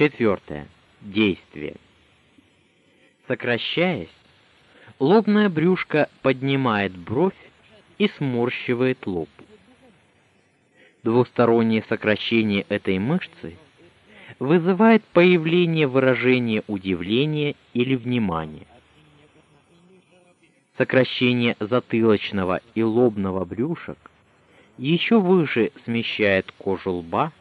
Четвертое. Действие. Сокращаясь, лобное брюшко поднимает бровь и сморщивает лоб. Двустороннее сокращение этой мышцы вызывает появление выражения удивления или внимания. Сокращение затылочного и лобного брюшек еще выше смещает кожу лба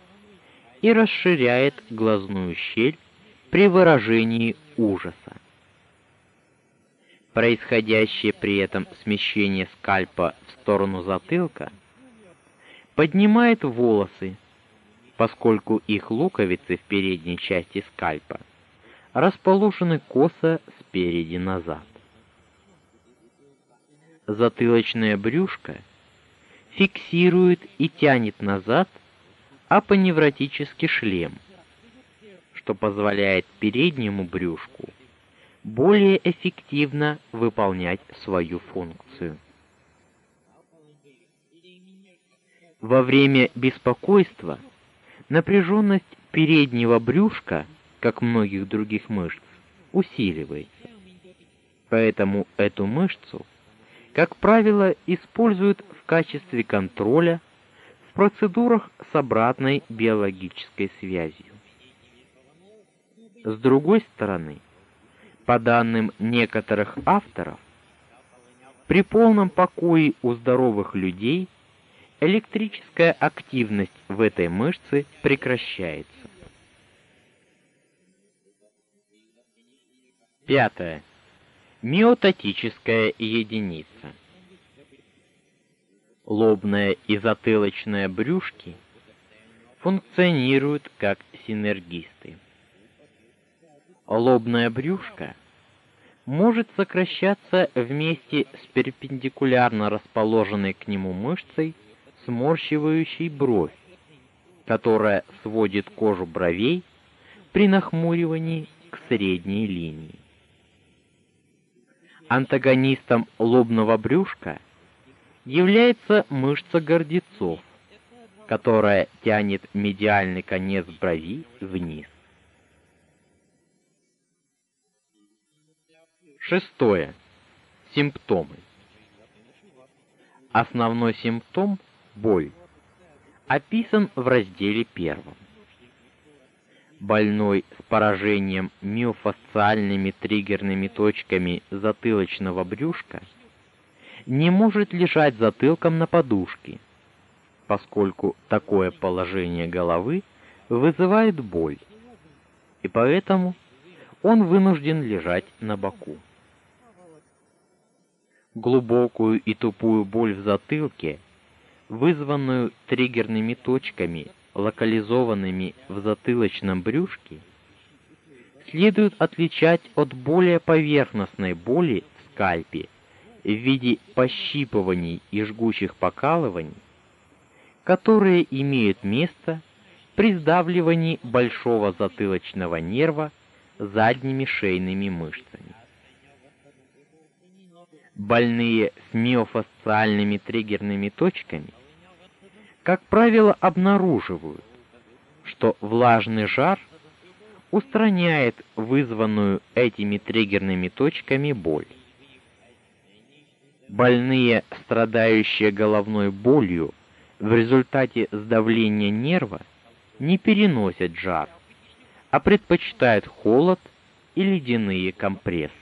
и расширяет глазную щель при выражении ужаса. Происходящее при этом смещение скальпа в сторону затылка поднимает волосы, поскольку их луковицы в передней части скальпа расположены косо спереди назад. Затылочное брюшко фиксирует и тянет назад апоневротический шлем, что позволяет переднему брюшку более эффективно выполнять свою функцию. Во время беспокойства напряженность переднего брюшка, как многих других мышц, усиливается. Поэтому эту мышцу, как правило, используют в качестве контроля процедурах с обратной биологической связью. С другой стороны, по данным некоторых авторов, при полном покое у здоровых людей электрическая активность в этой мышце прекращается. Пятое. Миотатическая единица лобная и затылочная брюшки функционируют как синергисты. Лобная брюшка может сокращаться вместе с перпендикулярно расположенной к нему мышцей, сморщивающей бровь, которая сводит кожу бровей при нахмуривании к средней линии. Антагонистом лобного брюшка является мышца гордецов, которая тянет медиальный конец брови вниз. Шестое. Симптомы. Основной симптом боль описан в разделе первом. Больной с поражением миофасциальными триггерными точками затылочного брюшка – не может лежать затылком на подушке, поскольку такое положение головы вызывает боль. И поэтому он вынужден лежать на боку. Глубокую и тупую боль в затылке, вызванную триггерными точками, локализованными в затылочном брюшке, следует отличать от более поверхностной боли в скальпе в виде пощипываний и жгучих покалываний, которые имеют место при сдавливании большого затылочного нерва задними шейными мышцами. Больные с миофасциальными триггерными точками, как правило, обнаруживают, что влажный жар устраняет вызванную этими триггерными точками боль больные, страдающие головной болью в результате сдавления нерва, не переносят жар, а предпочитают холод и ледяные компрессы.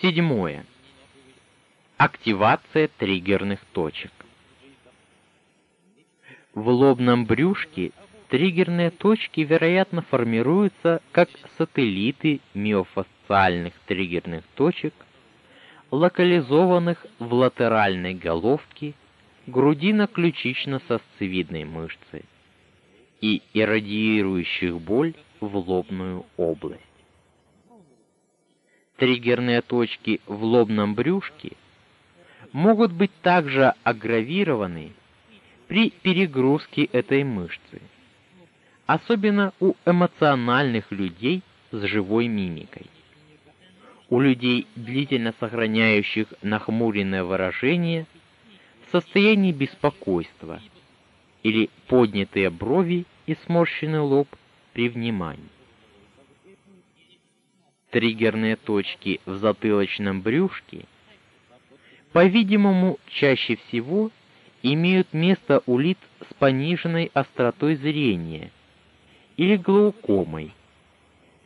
Седьмое. Активация триггерных точек. В лобном брюшке Триггерные точки, вероятно, формируются как сателлиты миофасциальных триггерных точек, локализованных в латеральной головке грудино-ключично-сосцевидной мышцы и иррадиирующих боль в лобную область. Триггерные точки в лобном брюшке могут быть также аггравированы при перегрузке этой мышцы особенно у эмоциональных людей с живой мимикой. У людей, длительно сохраняющих нахмуренное выражение, состоянии беспокойства или поднятые брови и сморщенный лоб при внимании. Триггерные точки в затылочном брюшке, по-видимому, чаще всего имеют место у лиц с пониженной остротой зрения или глаукомой,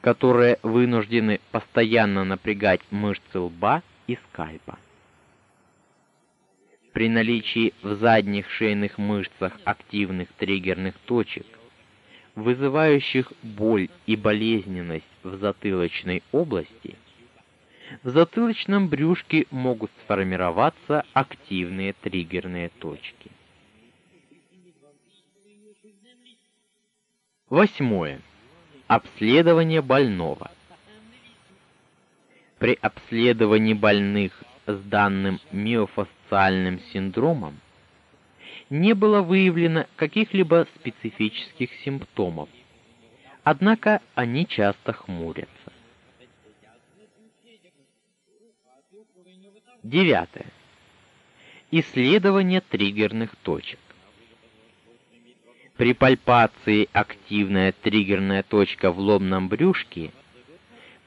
которые вынуждены постоянно напрягать мышцы лба и скальпа. При наличии в задних шейных мышцах активных триггерных точек, вызывающих боль и болезненность в затылочной области, в затылочном брюшке могут сформироваться активные триггерные точки. Восьмое. Обследование больного. При обследовании больных с данным миофасциальным синдромом не было выявлено каких-либо специфических симптомов. Однако они часто хмурятся. Девятое. Исследование триггерных точек. При пальпации активная триггерная точка в лобном брюшке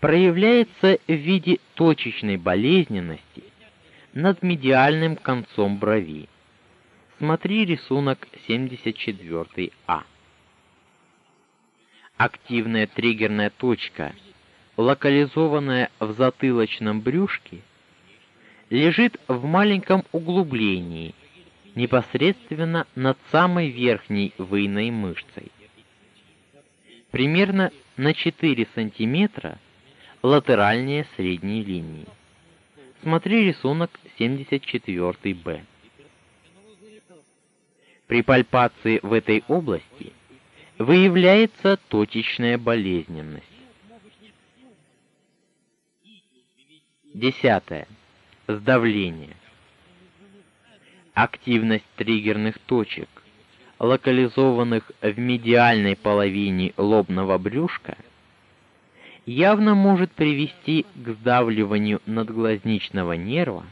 проявляется в виде точечной болезненности над медиальным концом брови. Смотри рисунок 74А. Активная триггерная точка, локализованная в затылочном брюшке, лежит в маленьком углублении, непосредственно над самой верхней выйной мышцей. Примерно на 4 см латеральнее средней линии. Смотри рисунок 74-Б. При пальпации в этой области выявляется точечная болезненность. Десятое сдавление. Активность триггерных точек, локализованных в медиальной половине лобного брюшка, явно может привести к сдавливанию надглазничного нерва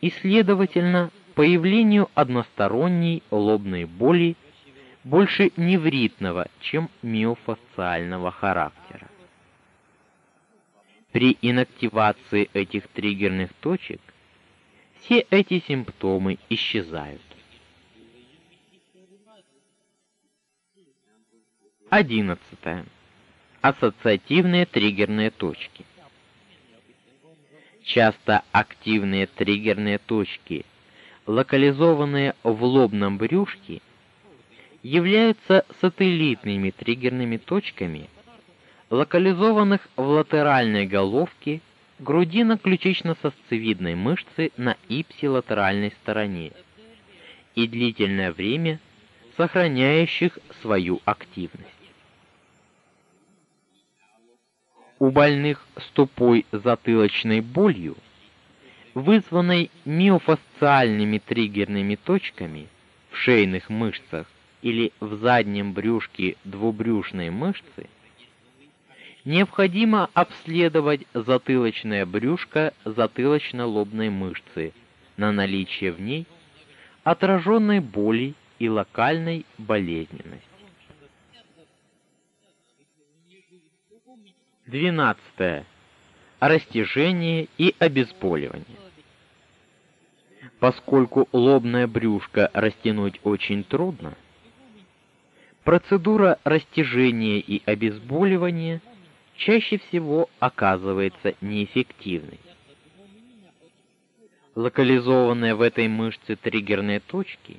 и, следовательно, появлению односторонней лобной боли больше невритного, чем миофасциального характера. При инактивации этих триггерных точек все эти симптомы исчезают. 11. Ассоциативные триггерные точки. Часто активные триггерные точки, локализованные в лобном брюшке, являются сателлитными триггерными точками – локализованных в латеральной головке грудино-ключично-сосцевидной мышцы на ипсилатеральной стороне и длительное время сохраняющих свою активность. У больных с тупой затылочной болью, вызванной миофасциальными триггерными точками в шейных мышцах или в заднем брюшке двубрюшной мышцы, необходимо обследовать затылочное брюшко затылочно-лобной мышцы на наличие в ней отраженной боли и локальной болезненности. 12. Растяжение и обезболивание. Поскольку лобное брюшко растянуть очень трудно, процедура растяжения и обезболивания чаще всего оказывается неэффективной. Локализованные в этой мышце триггерные точки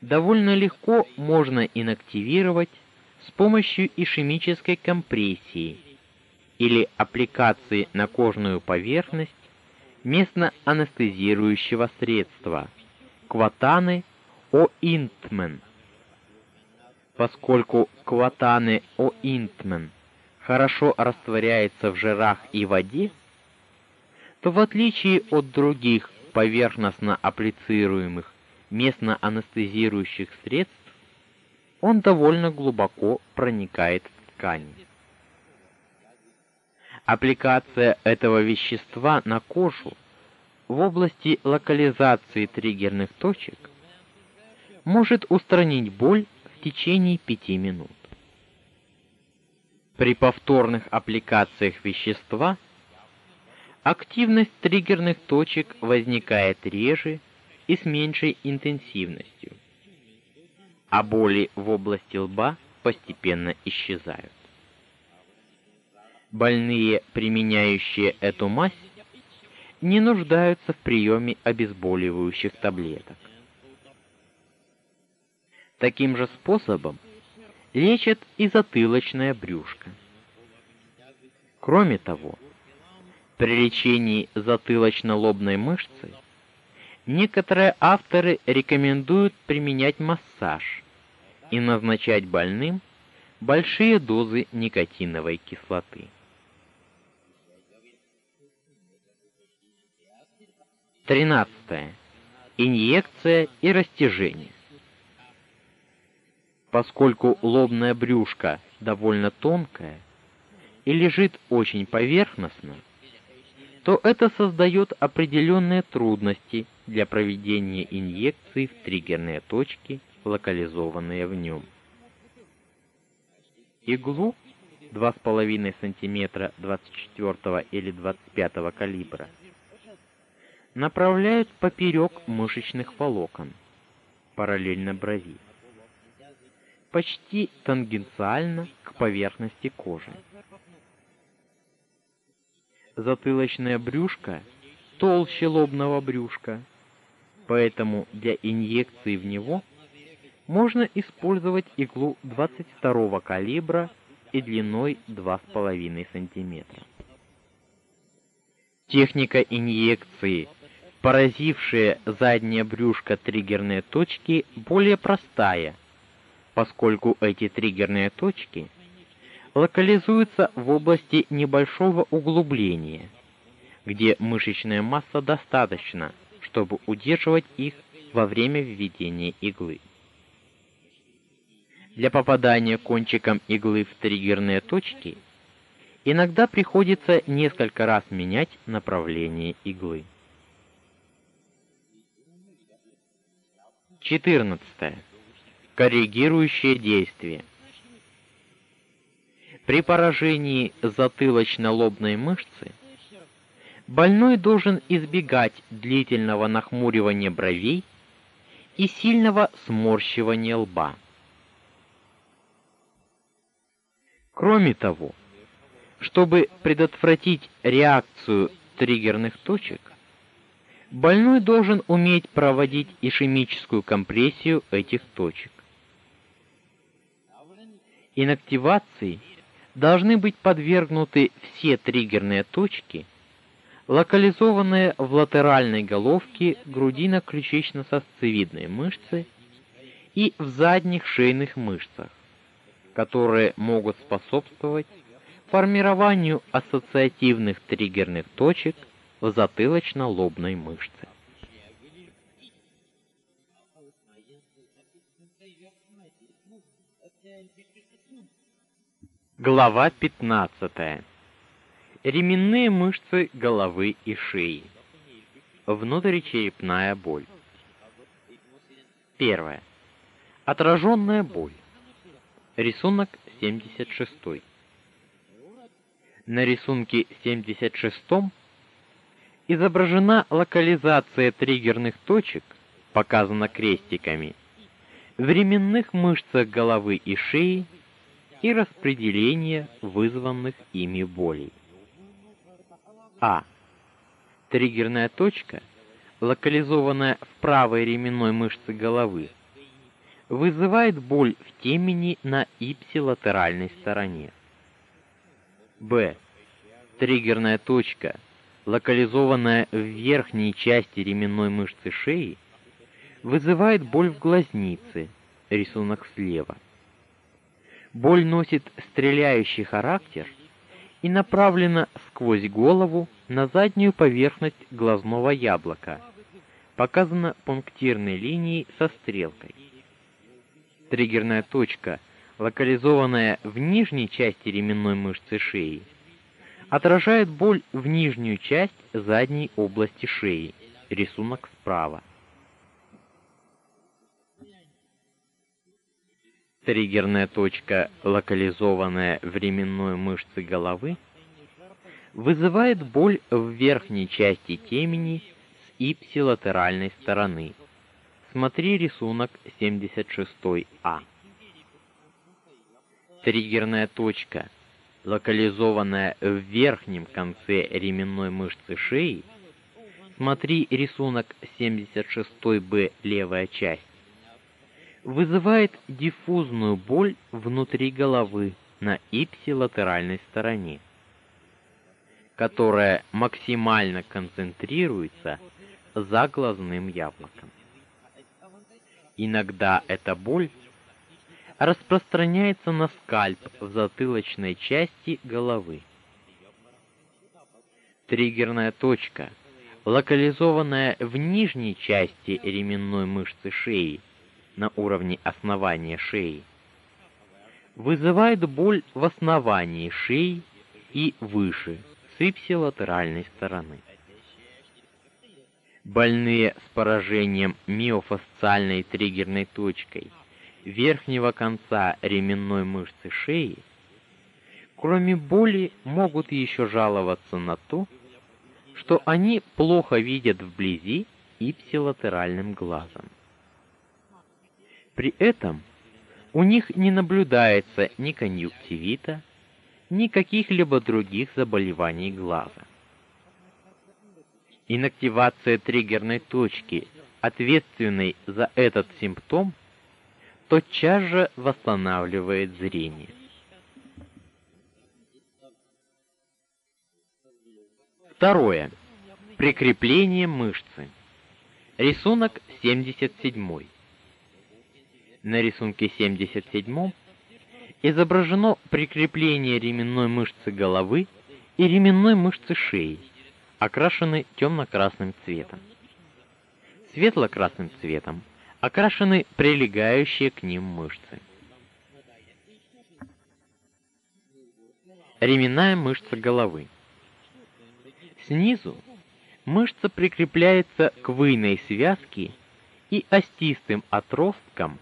довольно легко можно инактивировать с помощью ишемической компрессии или аппликации на кожную поверхность местно анестезирующего средства кватаны оинтмен. Поскольку кватаны оинтмен хорошо растворяется в жирах и воде, то в отличие от других поверхностно апплицируемых местно анестезирующих средств, он довольно глубоко проникает в ткань. Аппликация этого вещества на кожу в области локализации триггерных точек может устранить боль в течение 5 минут. При повторных аппликациях вещества активность триггерных точек возникает реже и с меньшей интенсивностью, а боли в области лба постепенно исчезают. Больные, применяющие эту мазь, не нуждаются в приеме обезболивающих таблеток. Таким же способом лечат и затылочное брюшко. Кроме того, при лечении затылочно-лобной мышцы некоторые авторы рекомендуют применять массаж и назначать больным большие дозы никотиновой кислоты. Тринадцатое. Инъекция и растяжение. Поскольку лобное брюшко довольно тонкое и лежит очень поверхностно, то это создает определенные трудности для проведения инъекций в триггерные точки, локализованные в нем. Иглу 2,5 см 24 или 25 калибра направляют поперек мышечных волокон, параллельно брови почти тангенциально к поверхности кожи. Затылочное брюшко толще лобного брюшка, поэтому для инъекции в него можно использовать иглу 22 калибра и длиной 2,5 см. Техника инъекции, поразившая заднее брюшко триггерные точки, более простая – поскольку эти триггерные точки локализуются в области небольшого углубления, где мышечная масса достаточна, чтобы удерживать их во время введения иглы. Для попадания кончиком иглы в триггерные точки иногда приходится несколько раз менять направление иглы. 14 коррегирующее действие. При поражении затылочно-лобной мышцы больной должен избегать длительного нахмуривания бровей и сильного сморщивания лба. Кроме того, чтобы предотвратить реакцию триггерных точек, больной должен уметь проводить ишемическую компрессию этих точек инактивации должны быть подвергнуты все триггерные точки, локализованные в латеральной головке грудино-ключично-сосцевидной мышцы и в задних шейных мышцах, которые могут способствовать формированию ассоциативных триггерных точек в затылочно-лобной мышце. Глава 15. Ременные мышцы головы и шеи. Внутричерепная боль. Первое. Отраженная боль. Рисунок 76. На рисунке 76 изображена локализация триггерных точек, показана крестиками, в ременных мышцах головы и шеи и распределение вызванных ими болей. А. Триггерная точка, локализованная в правой ременной мышце головы, вызывает боль в темени на ипсилатеральной стороне. Б. Триггерная точка, локализованная в верхней части ременной мышцы шеи, вызывает боль в глазнице, рисунок слева. Боль носит стреляющий характер и направлена сквозь голову на заднюю поверхность глазного яблока. Показана пунктирной линией со стрелкой. Триггерная точка, локализованная в нижней части ременной мышцы шеи, отражает боль в нижнюю часть задней области шеи. Рисунок справа. Триггерная точка, локализованная в ременной мышце головы, вызывает боль в верхней части темени с ипсилатеральной стороны. Смотри рисунок 76А. Триггерная точка, локализованная в верхнем конце ременной мышцы шеи, смотри рисунок 76Б левая часть, вызывает диффузную боль внутри головы на ипсилатеральной стороне, которая максимально концентрируется за глазным яблоком. Иногда эта боль распространяется на скальп в затылочной части головы. Триггерная точка, локализованная в нижней части ременной мышцы шеи, на уровне основания шеи, вызывает боль в основании шеи и выше, с ипсилатеральной стороны. Больные с поражением миофасциальной триггерной точкой верхнего конца ременной мышцы шеи, кроме боли, могут еще жаловаться на то, что они плохо видят вблизи ипсилатеральным глазом. При этом у них не наблюдается ни конъюнктивита, ни каких-либо других заболеваний глаза. Инактивация триггерной точки, ответственной за этот симптом, тотчас же восстанавливает зрение. Второе. Прикрепление мышцы. Рисунок 77 на рисунке 77 изображено прикрепление ременной мышцы головы и ременной мышцы шеи, окрашены темно-красным цветом. Светло-красным цветом окрашены прилегающие к ним мышцы. Ременная мышца головы. Снизу мышца прикрепляется к выйной связке и остистым отросткам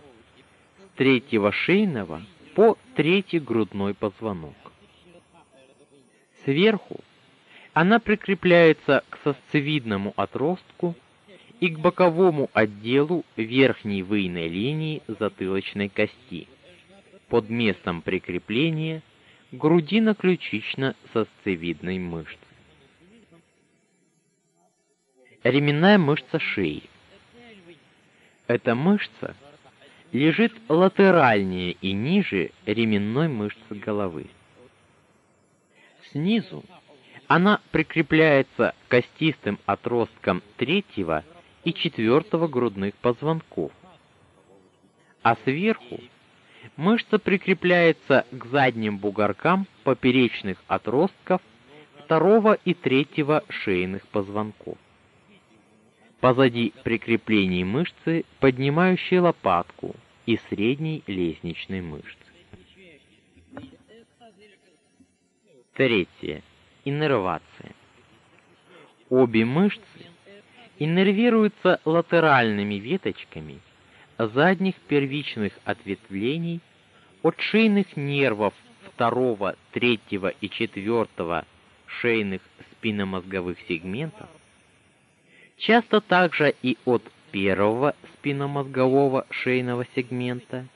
третьего шейного по третий грудной позвонок. Сверху она прикрепляется к сосцевидному отростку и к боковому отделу верхней выйной линии затылочной кости. Под местом прикрепления грудино-ключично-сосцевидной мышцы. Ременная мышца шеи. Эта мышца лежит латеральнее и ниже ременной мышцы головы. Снизу она прикрепляется к костистым отросткам третьего и четвертого грудных позвонков. А сверху мышца прикрепляется к задним бугоркам поперечных отростков второго и третьего шейных позвонков. Позади прикреплений мышцы, поднимающей лопатку, и средней лестничной мышцы. Третье. Иннервация. Обе мышцы иннервируются латеральными веточками задних первичных ответвлений от шейных нервов второго, третьего и четвертого шейных спинномозговых сегментов, часто также и от первого спинномозгового шейного сегмента,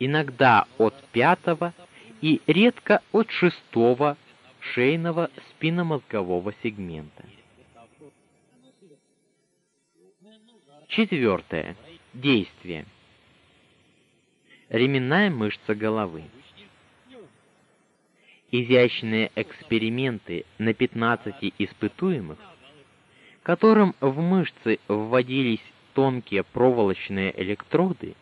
иногда от пятого и редко от шестого шейного спинномозгового сегмента. Четвертое. Действие. Ременная мышца головы. Изящные эксперименты на 15 испытуемых, которым в мышцы вводились тонкие проволочные электроды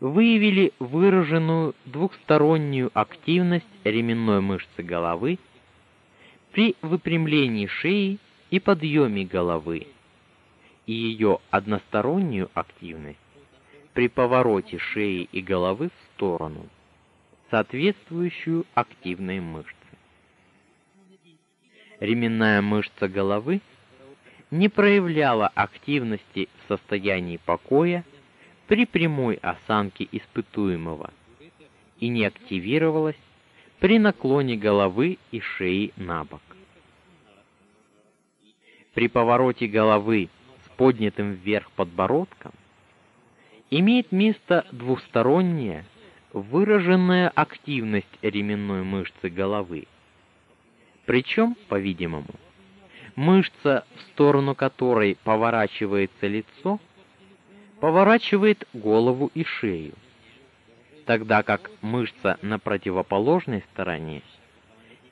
выявили выраженную двухстороннюю активность ременной мышцы головы при выпрямлении шеи и подъеме головы и ее одностороннюю активность при повороте шеи и головы в сторону, соответствующую активной мышце. Ременная мышца головы не проявляла активности в состоянии покоя при прямой осанке испытуемого и не активировалась при наклоне головы и шеи на бок. При повороте головы с поднятым вверх подбородком имеет место двусторонняя выраженная активность ременной мышцы головы. Причем, по-видимому, мышца, в сторону которой поворачивается лицо, поворачивает голову и шею, тогда как мышца на противоположной стороне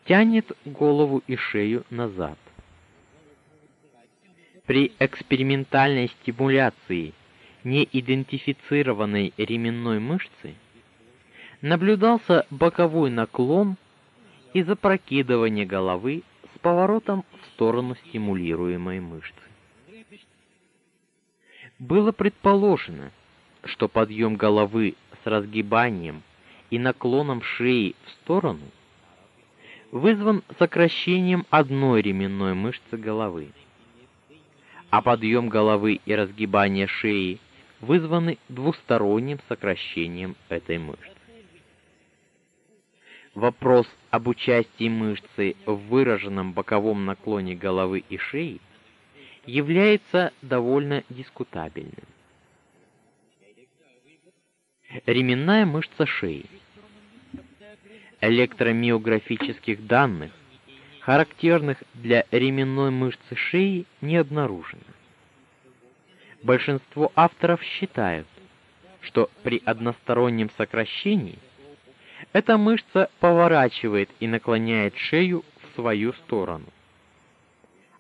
тянет голову и шею назад. При экспериментальной стимуляции неидентифицированной ременной мышцы наблюдался боковой наклон и запрокидывание головы поворотом в сторону стимулируемой мышцы. Было предположено, что подъем головы с разгибанием и наклоном шеи в сторону вызван сокращением одной ременной мышцы головы, а подъем головы и разгибание шеи вызваны двусторонним сокращением этой мышцы. Вопрос об участии мышцы в выраженном боковом наклоне головы и шеи является довольно дискутабельным. Ременная мышца шеи. Электромиографических данных, характерных для ременной мышцы шеи, не обнаружено. Большинство авторов считают, что при одностороннем сокращении эта мышца поворачивает и наклоняет шею в свою сторону.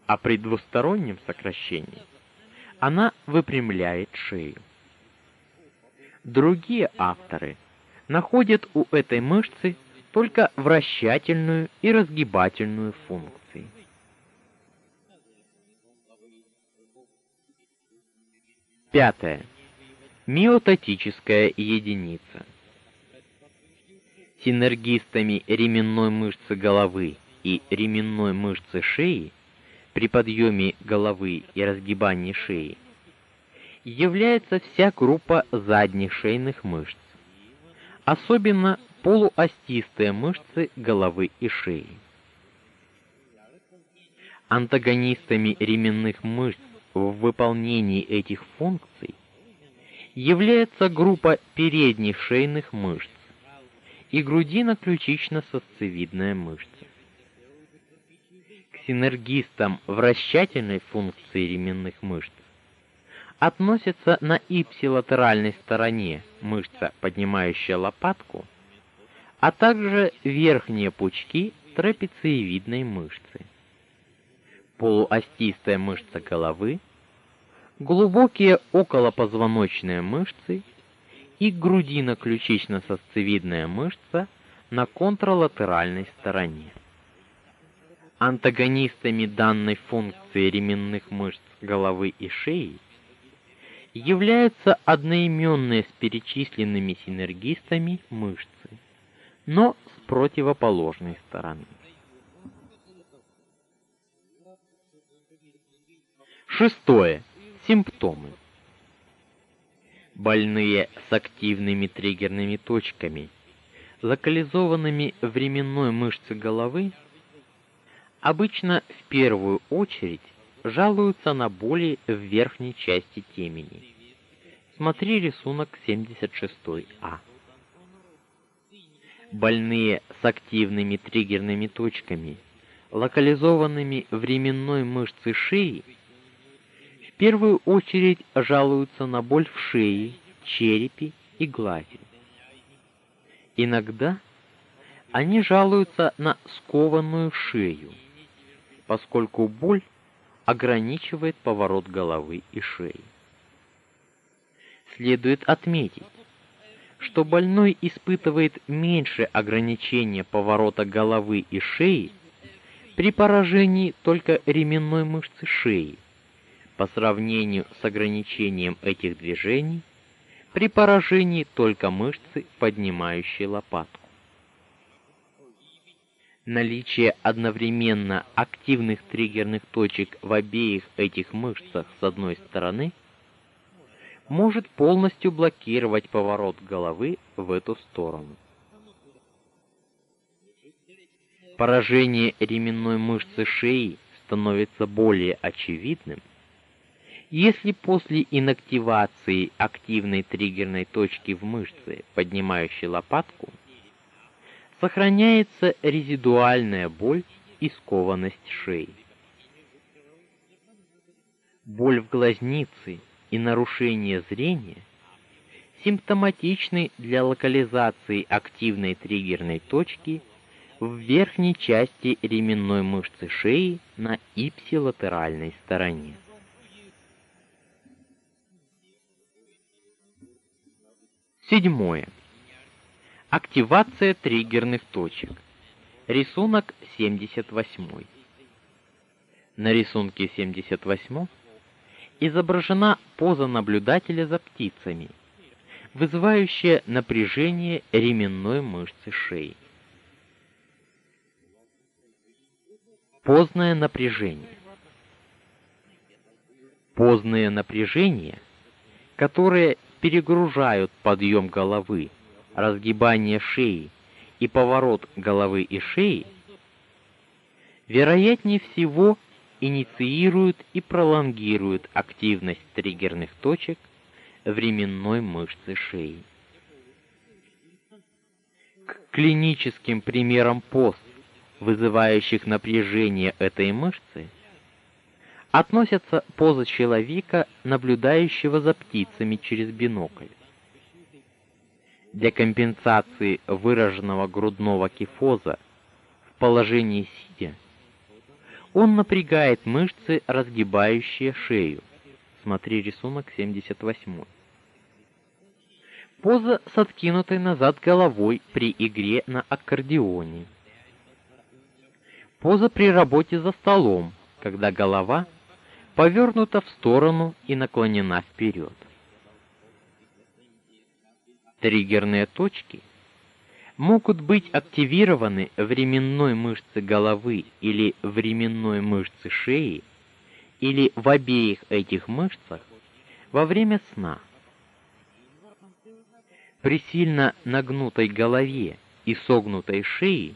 А при двустороннем сокращении она выпрямляет шею. Другие авторы находят у этой мышцы только вращательную и разгибательную функции. Пятое. Миотатическая единица синергистами ременной мышцы головы и ременной мышцы шеи при подъеме головы и разгибании шеи является вся группа задних шейных мышц, особенно полуостистые мышцы головы и шеи. Антагонистами ременных мышц в выполнении этих функций является группа передних шейных мышц, и грудино-ключично-сосцевидная мышца. К синергистам вращательной функции ременных мышц относятся на ипсилатеральной стороне мышца, поднимающая лопатку, а также верхние пучки трапециевидной мышцы. Полуостистая мышца головы, глубокие околопозвоночные мышцы и грудино-ключично-сосцевидная мышца на контралатеральной стороне. Антагонистами данной функции ременных мышц головы и шеи являются одноименные с перечисленными синергистами мышцы, но с противоположной стороны. Шестое. Симптомы больные с активными триггерными точками, локализованными в ременной мышце головы, обычно в первую очередь жалуются на боли в верхней части темени. Смотри рисунок 76А. Больные с активными триггерными точками, локализованными в ременной мышце шеи, в первую очередь жалуются на боль в шее, черепе и глазе. Иногда они жалуются на скованную шею, поскольку боль ограничивает поворот головы и шеи. Следует отметить, что больной испытывает меньше ограничения поворота головы и шеи при поражении только ременной мышцы шеи, по сравнению с ограничением этих движений при поражении только мышцы, поднимающей лопатку. Наличие одновременно активных триггерных точек в обеих этих мышцах с одной стороны может полностью блокировать поворот головы в эту сторону. Поражение ременной мышцы шеи становится более очевидным, если после инактивации активной триггерной точки в мышце, поднимающей лопатку, сохраняется резидуальная боль и скованность шеи. Боль в глазнице и нарушение зрения симптоматичны для локализации активной триггерной точки в верхней части ременной мышцы шеи на ипсилатеральной стороне. Седьмое. Активация триггерных точек. Рисунок 78. На рисунке 78 изображена поза наблюдателя за птицами, вызывающая напряжение ременной мышцы шеи. Поздное напряжение. Поздное напряжение, которое перегружают подъем головы разгибание шеи и поворот головы и шеи, вероятнее всего инициируют и пролонгируют активность триггерных точек временной мышцы шеи. К клиническим примерам пост, вызывающих напряжение этой мышцы, относятся поза человека, наблюдающего за птицами через бинокль для компенсации выраженного грудного кифоза в положении сидя, он напрягает мышцы, разгибающие шею. Смотри рисунок 78. Поза с откинутой назад головой при игре на аккордеоне. Поза при работе за столом, когда голова повернута в сторону и наклонена вперед триггерные точки могут быть активированы в ременной мышце головы или в ременной мышце шеи или в обеих этих мышцах во время сна. При сильно нагнутой голове и согнутой шее,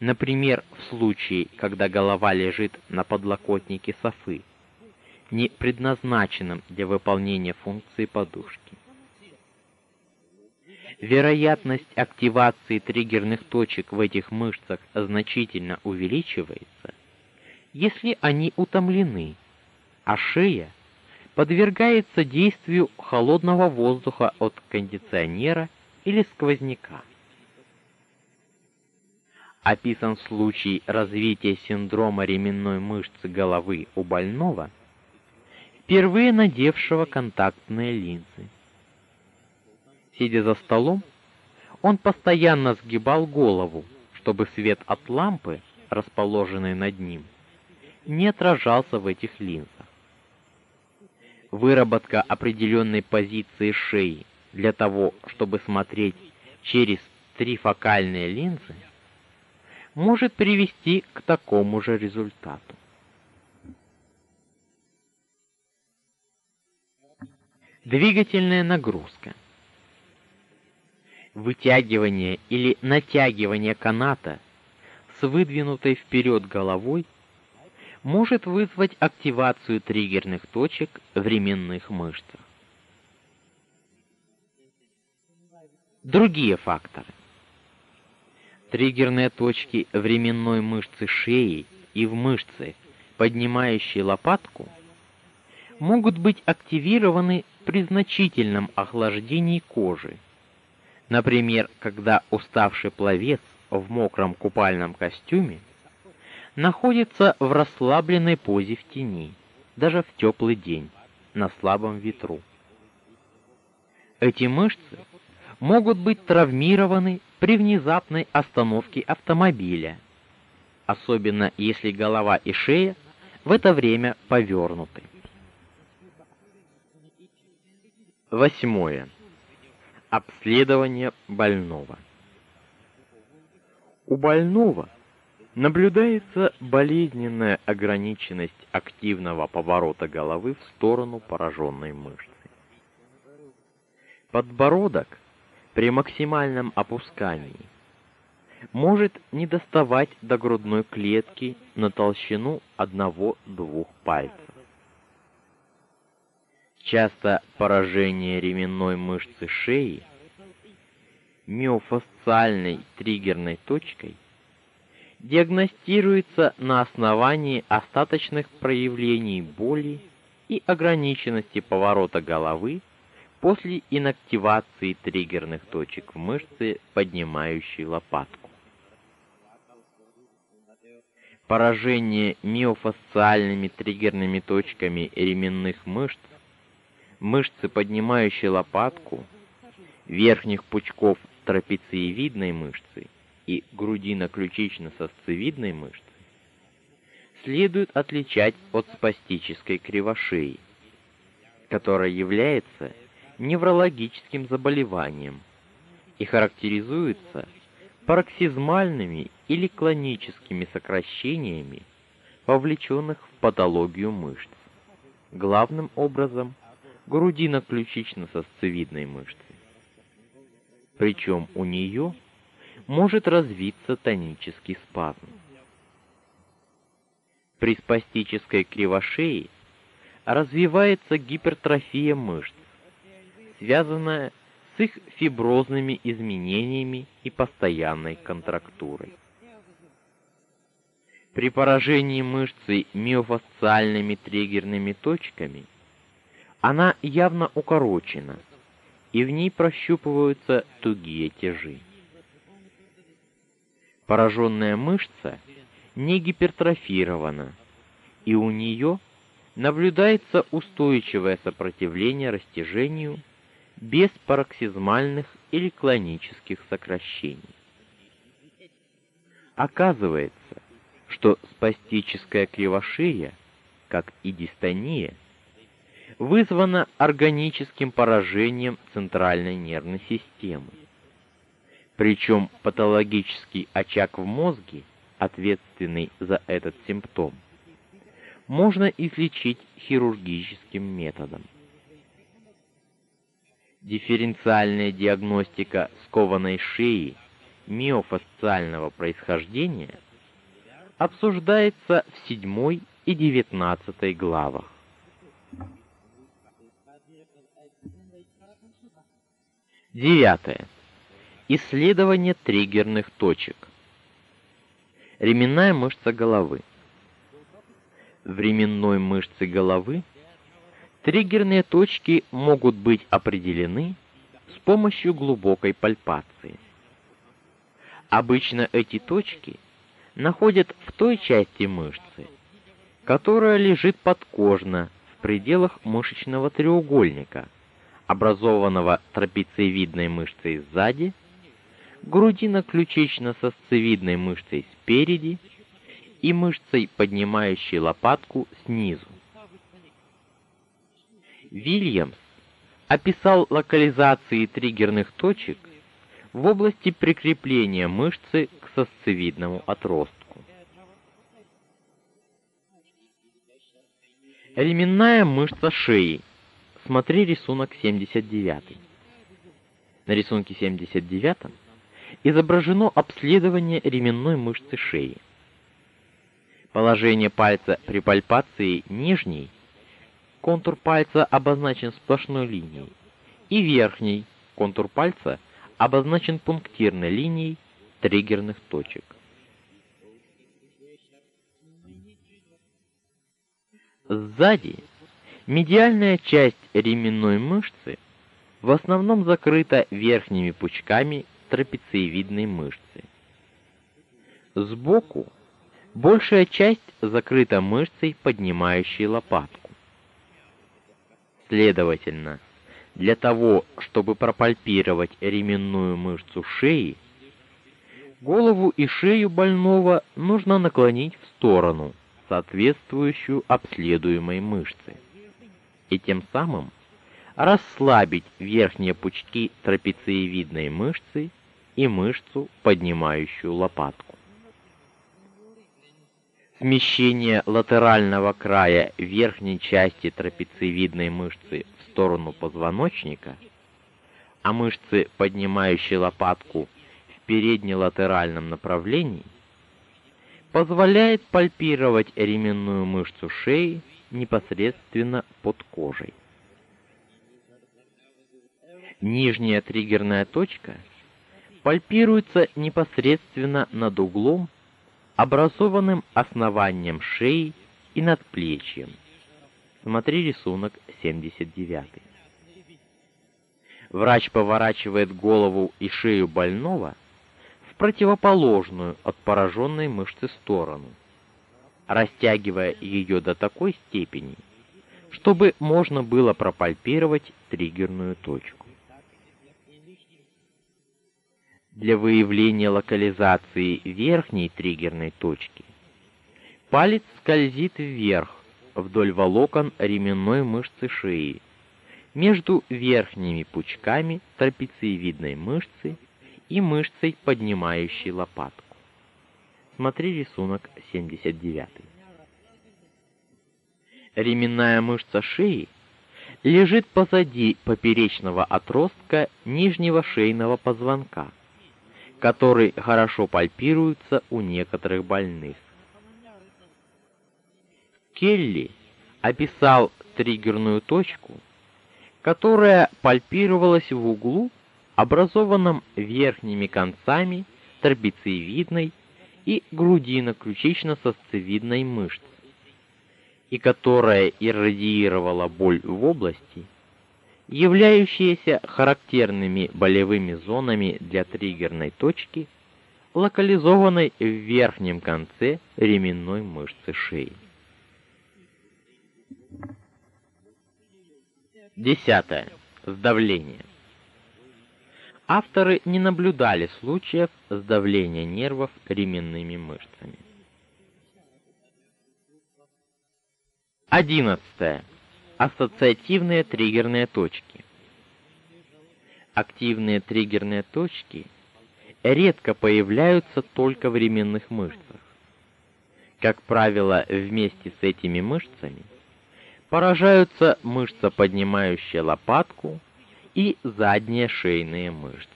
например, в случае, когда голова лежит на подлокотнике софы, не предназначенном для выполнения функции подушки вероятность активации триггерных точек в этих мышцах значительно увеличивается, если они утомлены, а шея подвергается действию холодного воздуха от кондиционера или сквозняка. Описан случай развития синдрома ременной мышцы головы у больного, впервые надевшего контактные линзы. Сидя за столом, он постоянно сгибал голову, чтобы свет от лампы, расположенной над ним, не отражался в этих линзах. Выработка определенной позиции шеи для того, чтобы смотреть через трифокальные линзы, может привести к такому же результату. Двигательная нагрузка вытягивание или натягивание каната с выдвинутой вперед головой может вызвать активацию триггерных точек временных мышцах. Другие факторы. Триггерные точки временной мышцы шеи и в мышце, поднимающей лопатку, могут быть активированы при значительном охлаждении кожи Например, когда уставший пловец в мокром купальном костюме находится в расслабленной позе в тени, даже в теплый день, на слабом ветру. Эти мышцы могут быть травмированы при внезапной остановке автомобиля, особенно если голова и шея в это время повернуты. Восьмое. Обследование больного. У больного Наблюдается болезненная ограниченность активного поворота головы в сторону пораженной мышцы. Подбородок при максимальном опускании может не доставать до грудной клетки на толщину одного-двух пальцев. Часто поражение ременной мышцы шеи миофасциальной триггерной точкой диагностируется на основании остаточных проявлений боли и ограниченности поворота головы после инактивации триггерных точек в мышце, поднимающей лопатку. Поражение миофасциальными триггерными точками ременных мышц, мышцы, поднимающей лопатку, верхних пучков трапециевидной мышцы и грудино-ключично-сосцевидной мышцы следует отличать от спастической кривошеи, которая является неврологическим заболеванием и характеризуется пароксизмальными или клоническими сокращениями, вовлеченных в патологию мышц, главным образом грудино-ключично-сосцевидной мышцы. Причем у нее может развиться тонический спазм. При спастической кривошее развивается гипертрофия мышц, связанная с их фиброзными изменениями и постоянной контрактурой. При поражении мышцы миофасциальными триггерными точками она явно укорочена, и в ней прощупываются тугие тяжи. Пораженная мышца не гипертрофирована, и у нее наблюдается устойчивое сопротивление растяжению без пароксизмальных или клонических сокращений. Оказывается, что спастическая кривошея, как и дистония, вызвана органическим поражением центральной нервной системы. Причем патологический очаг в мозге, ответственный за этот симптом, можно излечить хирургическим методом. Дифференциальная диагностика скованной шеи миофасциального происхождения обсуждается в 7 и 19 главах. Девятое. Исследование триггерных точек. Ременная мышца головы. В ременной мышце головы Триггерные точки могут быть определены с помощью глубокой пальпации. Обычно эти точки находят в той части мышцы, которая лежит подкожно в пределах мышечного треугольника, образованного трапециевидной мышцей сзади, грудино-ключично-сосцевидной мышцей спереди и мышцей, поднимающей лопатку снизу. Вильямс описал локализации триггерных точек в области прикрепления мышцы к сосцевидному отростку. Ременная мышца шеи. Смотри рисунок 79. На рисунке 79 изображено обследование ременной мышцы шеи. Положение пальца при пальпации нижней контур пальца обозначен сплошной линией, и верхний контур пальца обозначен пунктирной линией триггерных точек. Сзади медиальная часть ременной мышцы в основном закрыта верхними пучками трапециевидной мышцы. Сбоку большая часть закрыта мышцей, поднимающей лопатку. Следовательно, для того, чтобы пропальпировать ременную мышцу шеи, голову и шею больного нужно наклонить в сторону, соответствующую обследуемой мышце, и тем самым расслабить верхние пучки трапециевидной мышцы и мышцу, поднимающую лопатку. Смещение латерального края верхней части трапециевидной мышцы в сторону позвоночника, а мышцы, поднимающие лопатку в переднелатеральном направлении, позволяет пальпировать ременную мышцу шеи непосредственно под кожей. Нижняя триггерная точка пальпируется непосредственно над углом образованным основанием шеи и надплечьем. Смотри рисунок 79. Врач поворачивает голову и шею больного в противоположную от пораженной мышцы сторону, растягивая ее до такой степени, чтобы можно было пропальпировать триггерную точку. для выявления локализации верхней триггерной точки. Палец скользит вверх вдоль волокон ременной мышцы шеи, между верхними пучками трапециевидной мышцы и мышцей, поднимающей лопатку. Смотри рисунок 79. Ременная мышца шеи лежит позади поперечного отростка нижнего шейного позвонка который хорошо пальпируется у некоторых больных. Келли описал триггерную точку, которая пальпировалась в углу, образованном верхними концами трапециевидной и грудино-ключично-сосцевидной мышц, и которая иррадиировала боль в области, являющиеся характерными болевыми зонами для триггерной точки, локализованной в верхнем конце ременной мышцы шеи. Десятое. Сдавление. Авторы не наблюдали случаев сдавления нервов ременными мышцами. Одиннадцатое ассоциативные триггерные точки. Активные триггерные точки редко появляются только в ременных мышцах. Как правило, вместе с этими мышцами поражаются мышца, поднимающая лопатку, и задние шейные мышцы.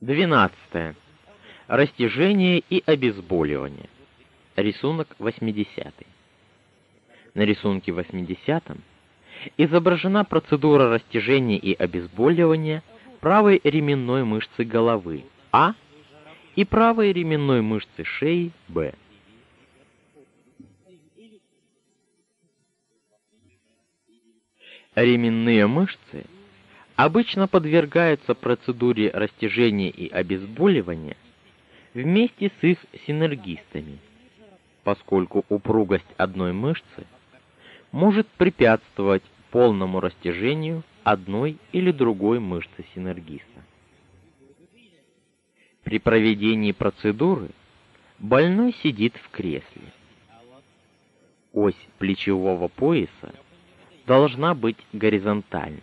Двенадцатое. Растяжение и обезболивание. Рисунок 80. На рисунке 80 изображена процедура растяжения и обезболивания правой ременной мышцы головы А и правой ременной мышцы шеи Б. Ременные мышцы обычно подвергаются процедуре растяжения и обезболивания вместе с их синергистами поскольку упругость одной мышцы может препятствовать полному растяжению одной или другой мышцы синергиста. При проведении процедуры больной сидит в кресле. Ось плечевого пояса должна быть горизонтальной.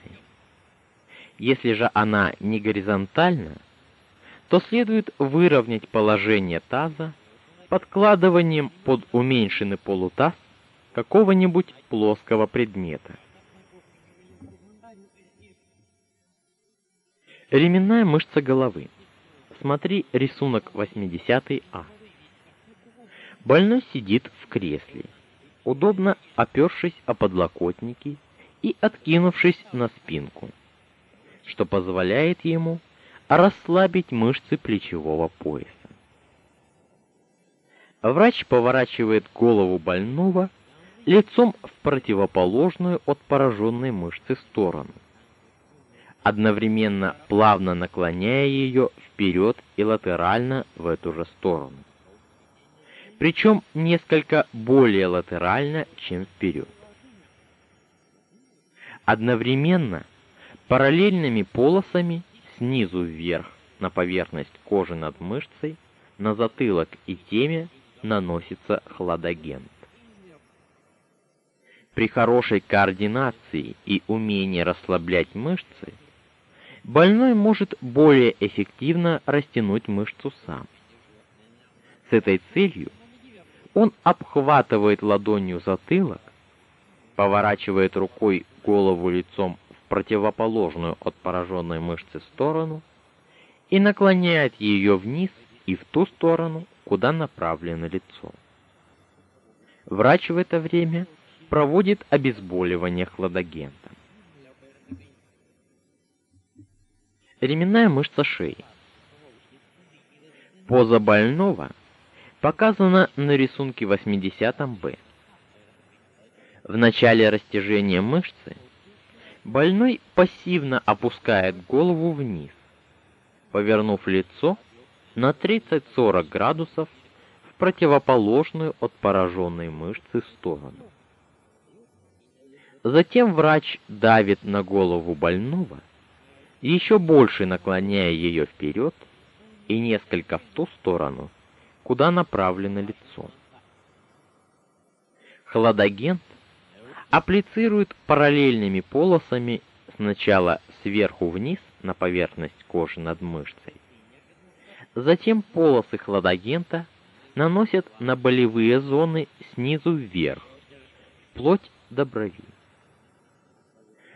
Если же она не горизонтальна, то следует выровнять положение таза подкладыванием под уменьшенный полутаз какого-нибудь плоского предмета. Ременная мышца головы. Смотри рисунок 80А. Больной сидит в кресле, удобно опершись о подлокотники и откинувшись на спинку, что позволяет ему расслабить мышцы плечевого пояса. Врач поворачивает голову больного лицом в противоположную от пораженной мышцы сторону, одновременно плавно наклоняя ее вперед и латерально в эту же сторону. Причем несколько более латерально, чем вперед. Одновременно параллельными полосами снизу вверх на поверхность кожи над мышцей, на затылок и теме наносится хладагент. При хорошей координации и умении расслаблять мышцы больной может более эффективно растянуть мышцу сам. С этой целью он обхватывает ладонью затылок, поворачивает рукой голову лицом в противоположную от пораженной мышцы сторону и наклоняет ее вниз и в ту сторону, куда направлено лицо. Врач в это время проводит обезболивание хладагентом. Ременная мышца шеи. Поза больного показана на рисунке 80-Б. В начале растяжения мышцы больной пассивно опускает голову вниз, повернув лицо на 30-40 градусов в противоположную от пораженной мышцы сторону. Затем врач давит на голову больного, еще больше наклоняя ее вперед и несколько в ту сторону, куда направлено лицо. Хладагент апплицирует параллельными полосами сначала сверху вниз на поверхность кожи над мышцей. Затем полосы хладагента наносят на болевые зоны снизу вверх, вплоть до брови.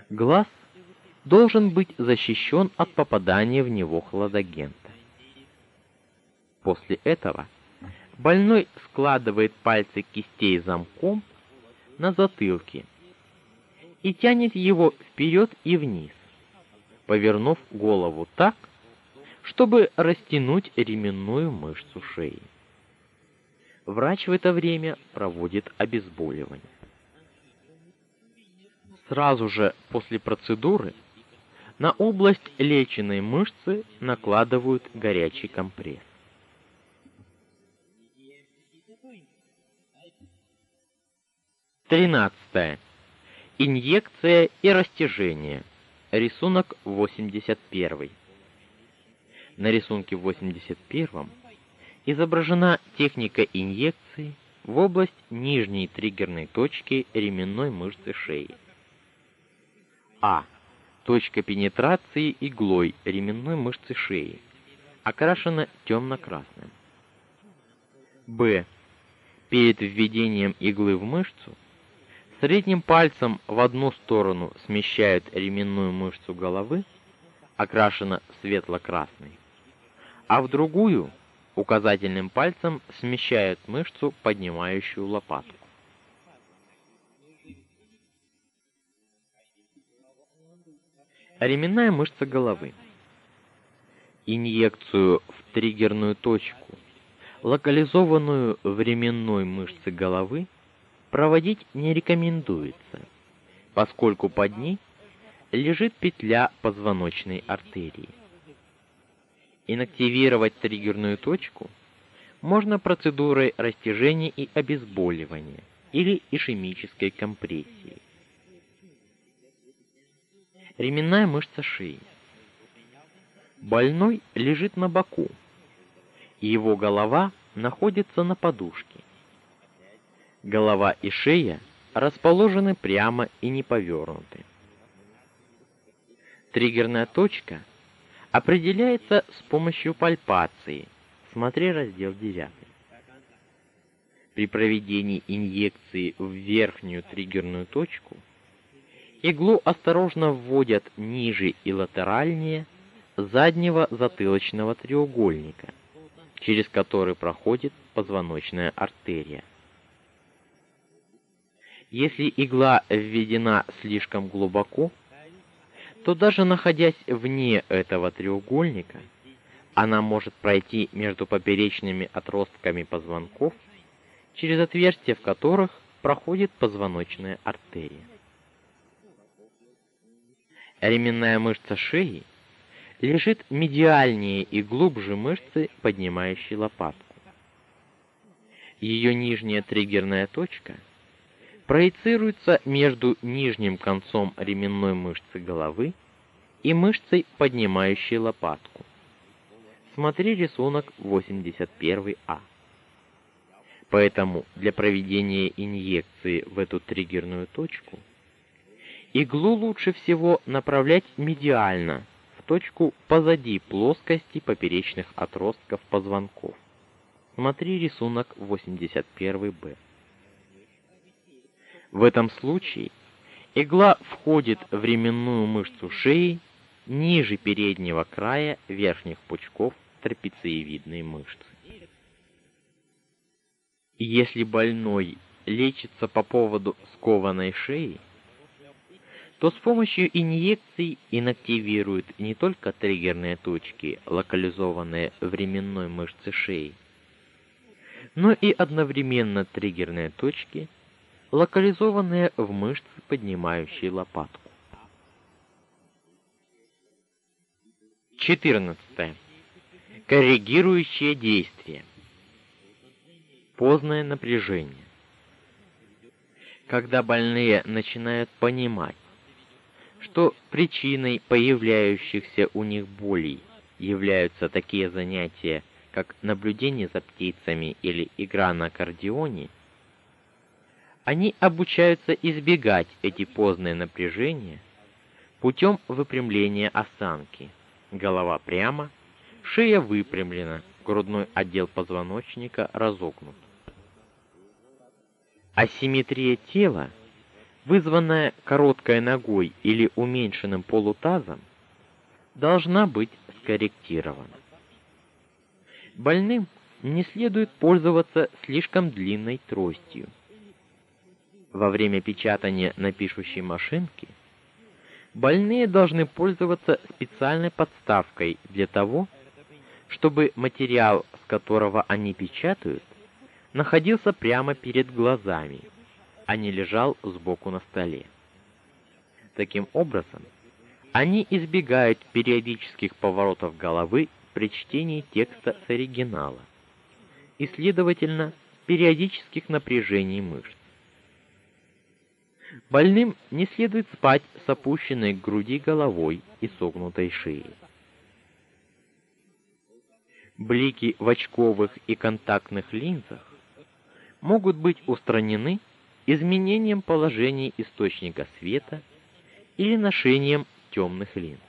Глаз должен быть защищен от попадания в него хладагента. После этого больной складывает пальцы кистей замком на затылке и тянет его вперед и вниз, повернув голову так, чтобы растянуть ременную мышцу шеи. Врач в это время проводит обезболивание. Сразу же после процедуры на область леченной мышцы накладывают горячий компресс. Тринадцатое. Инъекция и растяжение. Рисунок 81. На рисунке 81 изображена техника инъекции в область нижней триггерной точки ременной мышцы шеи. А. Точка пенетрации иглой ременной мышцы шеи окрашена темно-красным. Б. Перед введением иглы в мышцу средним пальцем в одну сторону смещают ременную мышцу головы, окрашена светло-красной, а в другую указательным пальцем смещают мышцу, поднимающую лопатку. Ременная мышца головы. Инъекцию в триггерную точку, локализованную в ременной мышце головы, проводить не рекомендуется, поскольку под ней лежит петля позвоночной артерии. Инактивировать триггерную точку можно процедурой растяжения и обезболивания или ишемической компрессии. Ременная мышца шеи. Больной лежит на боку. Его голова находится на подушке. Голова и шея расположены прямо и не повернуты. Триггерная точка определяется с помощью пальпации. Смотри раздел 9. При проведении инъекции в верхнюю триггерную точку Иглу осторожно вводят ниже и латеральнее заднего затылочного треугольника, через который проходит позвоночная артерия. Если игла введена слишком глубоко, то даже находясь вне этого треугольника, она может пройти между поперечными отростками позвонков, через отверстия в которых проходит позвоночная артерия. Ременная мышца шеи лежит медиальнее и глубже мышцы, поднимающей лопатку. Ее нижняя триггерная точка проецируется между нижним концом ременной мышцы головы и мышцей, поднимающей лопатку. Смотри рисунок 81А. Поэтому для проведения инъекции в эту триггерную точку Иглу лучше всего направлять медиально в точку позади плоскости поперечных отростков позвонков. Смотри рисунок 81-б. В этом случае игла входит в ременную мышцу шеи ниже переднего края верхних пучков трапециевидной мышцы. Если больной лечится по поводу скованной шеи, то с помощью инъекций инактивирует не только триггерные точки, локализованные в ременной мышце шеи, но и одновременно триггерные точки, локализованные в мышце, поднимающей лопатку. 14. Коррегирующее действие. Поздное напряжение. Когда больные начинают понимать, что причиной появляющихся у них болей являются такие занятия, как наблюдение за птицами или игра на аккордеоне, они обучаются избегать эти поздние напряжения путем выпрямления осанки. Голова прямо, шея выпрямлена, грудной отдел позвоночника разогнут. Асимметрия тела вызванная короткой ногой или уменьшенным полутазом, должна быть скорректирована. Больным не следует пользоваться слишком длинной тростью. Во время печатания на пишущей машинке больные должны пользоваться специальной подставкой для того, чтобы материал, с которого они печатают, находился прямо перед глазами а не лежал сбоку на столе. Таким образом, они избегают периодических поворотов головы при чтении текста с оригинала и, следовательно, периодических напряжений мышц. Больным не следует спать с опущенной к груди головой и согнутой шеей. Блики в очковых и контактных линзах могут быть устранены изменением положения источника света или ношением темных линз.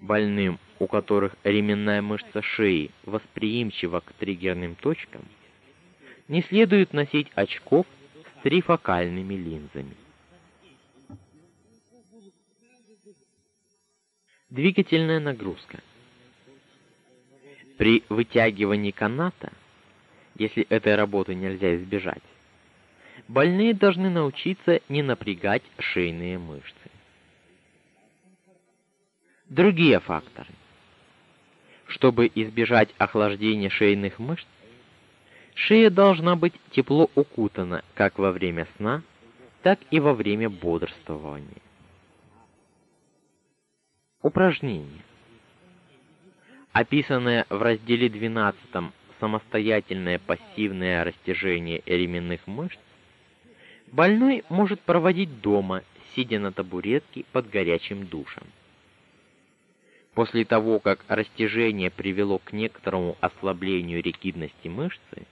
Больным, у которых ременная мышца шеи восприимчива к триггерным точкам, не следует носить очков трифокальными линзами. Двигательная нагрузка. При вытягивании каната, если этой работы нельзя избежать, больные должны научиться не напрягать шейные мышцы. Другие факторы. Чтобы избежать охлаждения шейных мышц, шея должна быть тепло укутана как во время сна, так и во время бодрствования. Упражнение. Описанное в разделе 12 самостоятельное пассивное растяжение ременных мышц Больной может проводить дома, сидя на табуретке под горячим душем. После того, как растяжение привело к некоторому ослаблению ригидности мышцы,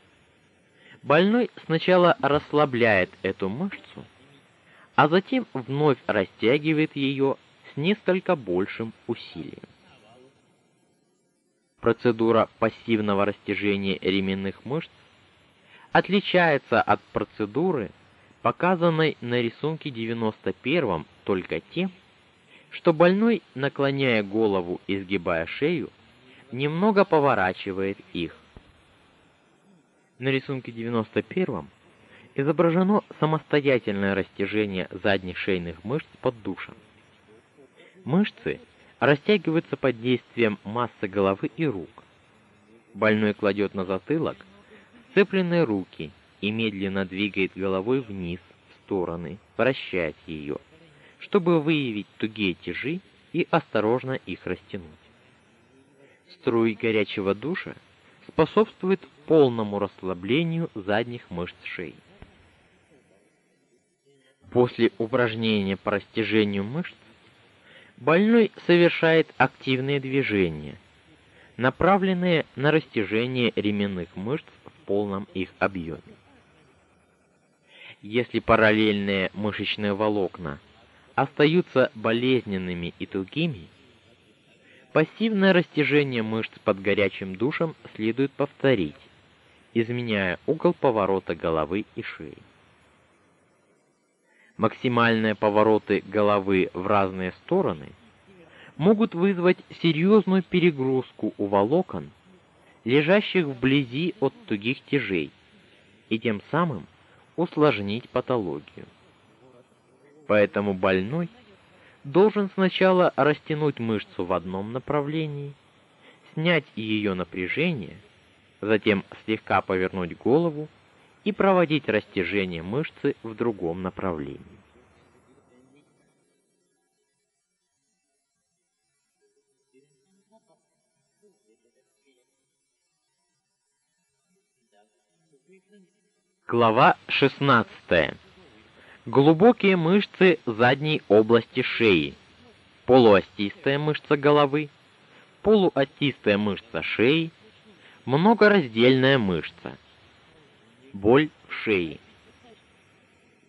больной сначала расслабляет эту мышцу, а затем вновь растягивает ее с несколько большим усилием. Процедура пассивного растяжения ременных мышц отличается от процедуры показанной на рисунке 91 только тем, что больной, наклоняя голову и сгибая шею, немного поворачивает их. На рисунке 91 изображено самостоятельное растяжение задних шейных мышц под душем. Мышцы растягиваются под действием массы головы и рук. Больной кладет на затылок сцепленные руки и медленно двигает головой вниз, в стороны, вращает ее, чтобы выявить тугие тяжи и осторожно их растянуть. Струи горячего душа способствуют полному расслаблению задних мышц шеи. После упражнения по растяжению мышц больной совершает активные движения, направленные на растяжение ременных мышц в полном их объеме если параллельные мышечные волокна остаются болезненными и тугими, пассивное растяжение мышц под горячим душем следует повторить, изменяя угол поворота головы и шеи. Максимальные повороты головы в разные стороны могут вызвать серьезную перегрузку у волокон, лежащих вблизи от тугих тяжей, и тем самым усложнить патологию. Поэтому больной должен сначала растянуть мышцу в одном направлении, снять ее напряжение, затем слегка повернуть голову и проводить растяжение мышцы в другом направлении. Глава 16. Глубокие мышцы задней области шеи. Полуостистая мышца головы, полуостистая мышца шеи, многораздельная мышца. Боль в шее.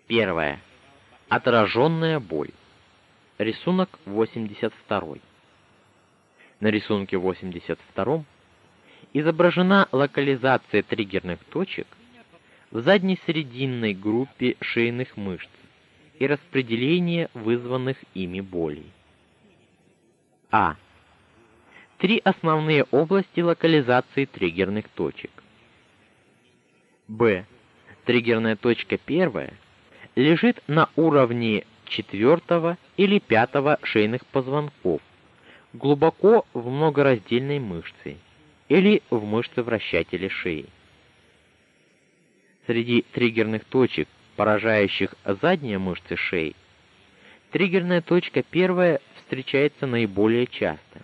Первое. Отраженная боль. Рисунок 82. На рисунке 82 изображена локализация триггерных точек в задней срединной группе шейных мышц и распределение вызванных ими болей. А. Три основные области локализации триггерных точек. Б. Триггерная точка первая лежит на уровне четвертого или пятого шейных позвонков, глубоко в многораздельной мышце или в мышце вращателя шеи. Среди триггерных точек, поражающих задние мышцы шеи, триггерная точка первая встречается наиболее часто.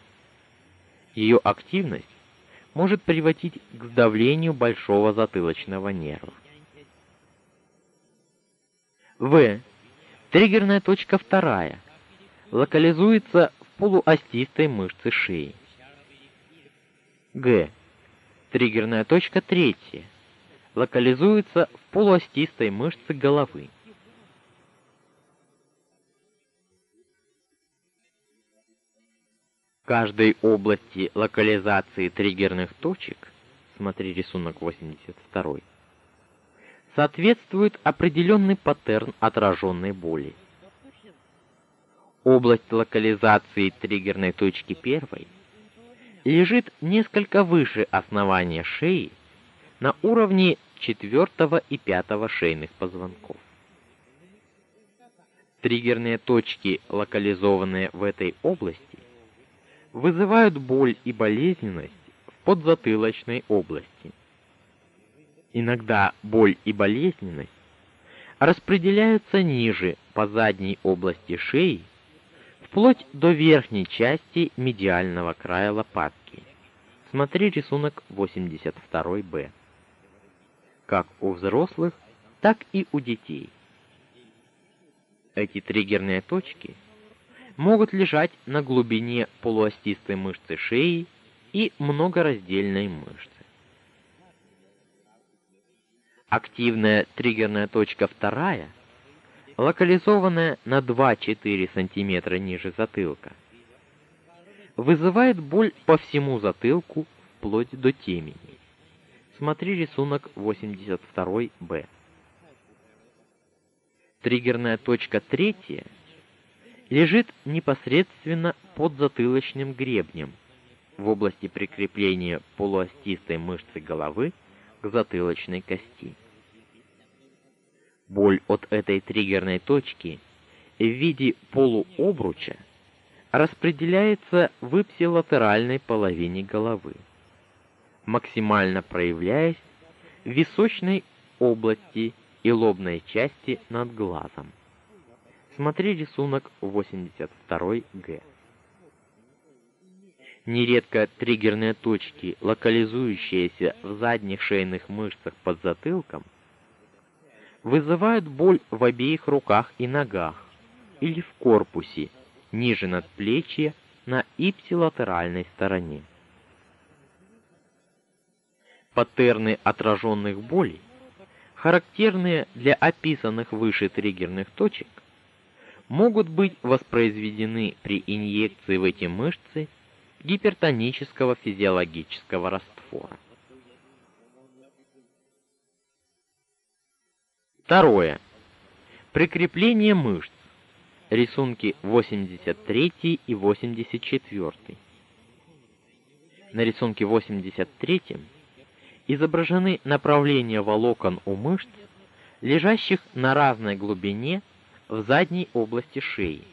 Ее активность может приводить к сдавлению большого затылочного нерва. В. Триггерная точка вторая локализуется в полуостистой мышце шеи. Г. Триггерная точка третья локализуется в полуостистой мышце головы. В каждой области локализации триггерных точек, смотри рисунок 82, соответствует определенный паттерн отраженной боли. Область локализации триггерной точки первой лежит несколько выше основания шеи на уровне четвертого и пятого шейных позвонков. Триггерные точки, локализованные в этой области, вызывают боль и болезненность в подзатылочной области. Иногда боль и болезненность распределяются ниже по задней области шеи, вплоть до верхней части медиального края лопатки. Смотри рисунок 82-Б как у взрослых, так и у детей. Эти триггерные точки могут лежать на глубине полуостистой мышцы шеи и многораздельной мышцы. Активная триггерная точка вторая, локализованная на 2-4 см ниже затылка, вызывает боль по всему затылку вплоть до темени. Смотри рисунок 82-Б. Триггерная точка третья лежит непосредственно под затылочным гребнем в области прикрепления полуостистой мышцы головы к затылочной кости. Боль от этой триггерной точки в виде полуобруча распределяется в ипсилатеральной половине головы максимально проявляясь в височной области и лобной части над глазом. Смотри рисунок 82-Г. Нередко триггерные точки, локализующиеся в задних шейных мышцах под затылком, вызывают боль в обеих руках и ногах или в корпусе, ниже надплечья на ипсилатеральной стороне паттерны отраженных болей, характерные для описанных выше триггерных точек, могут быть воспроизведены при инъекции в эти мышцы гипертонического физиологического раствора. Второе. Прикрепление мышц. Рисунки 83 и 84. На рисунке 83 изображены направления волокон у мышц, лежащих на разной глубине в задней области шеи.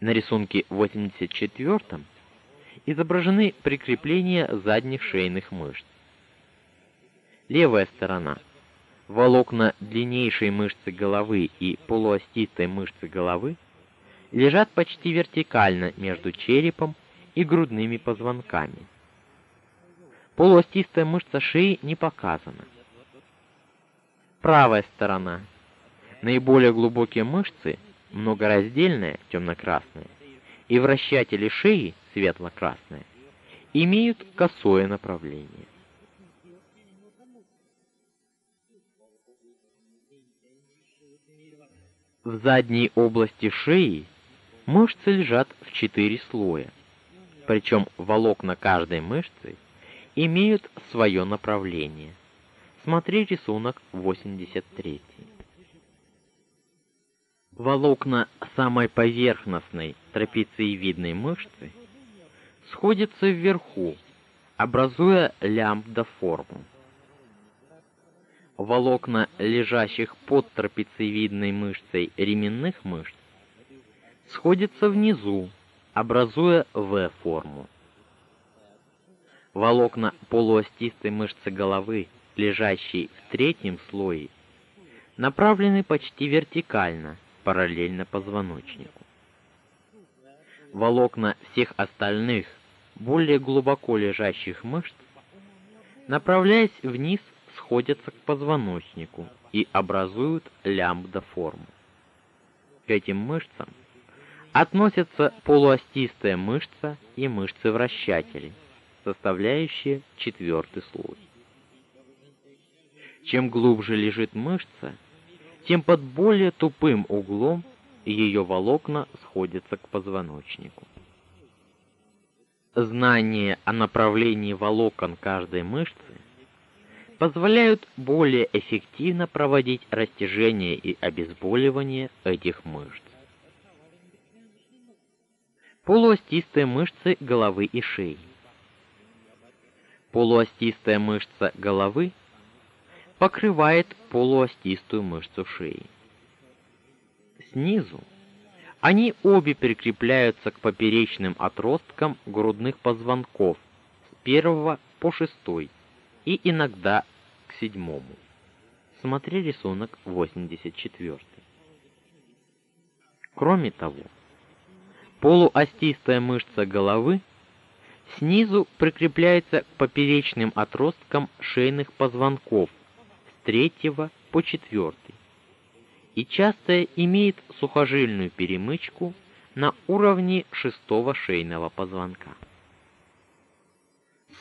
На рисунке 84 изображены прикрепления задних шейных мышц. Левая сторона. Волокна длиннейшей мышцы головы и полуостистой мышцы головы лежат почти вертикально между черепом и грудными позвонками. Полуостистая мышца шеи не показана. Правая сторона. Наиболее глубокие мышцы, многораздельные, темно-красные, и вращатели шеи, светло-красные, имеют косое направление. В задней области шеи мышцы лежат в четыре слоя причем волокна каждой мышцы имеют свое направление. Смотри рисунок 83. Волокна самой поверхностной трапециевидной мышцы сходятся вверху, образуя лямбда-форму. Волокна лежащих под трапециевидной мышцей ременных мышц сходятся внизу, образуя В-форму. Волокна полуостистой мышцы головы, лежащей в третьем слое, направлены почти вертикально, параллельно позвоночнику. Волокна всех остальных, более глубоко лежащих мышц, направляясь вниз, сходятся к позвоночнику и образуют лямбда-форму. К этим мышцам относятся полуостистая мышца и мышцы вращателей, составляющие четвертый слой. Чем глубже лежит мышца, тем под более тупым углом ее волокна сходятся к позвоночнику. Знание о направлении волокон каждой мышцы позволяют более эффективно проводить растяжение и обезболивание этих мышц полуостистые мышцы головы и шеи. Полуостистая мышца головы покрывает полуостистую мышцу шеи. Снизу они обе прикрепляются к поперечным отросткам грудных позвонков с первого по шестой и иногда к седьмому. Смотри рисунок 84. Кроме того, Полуостистая мышца головы снизу прикрепляется к поперечным отросткам шейных позвонков с третьего по четвертый и часто имеет сухожильную перемычку на уровне шестого шейного позвонка.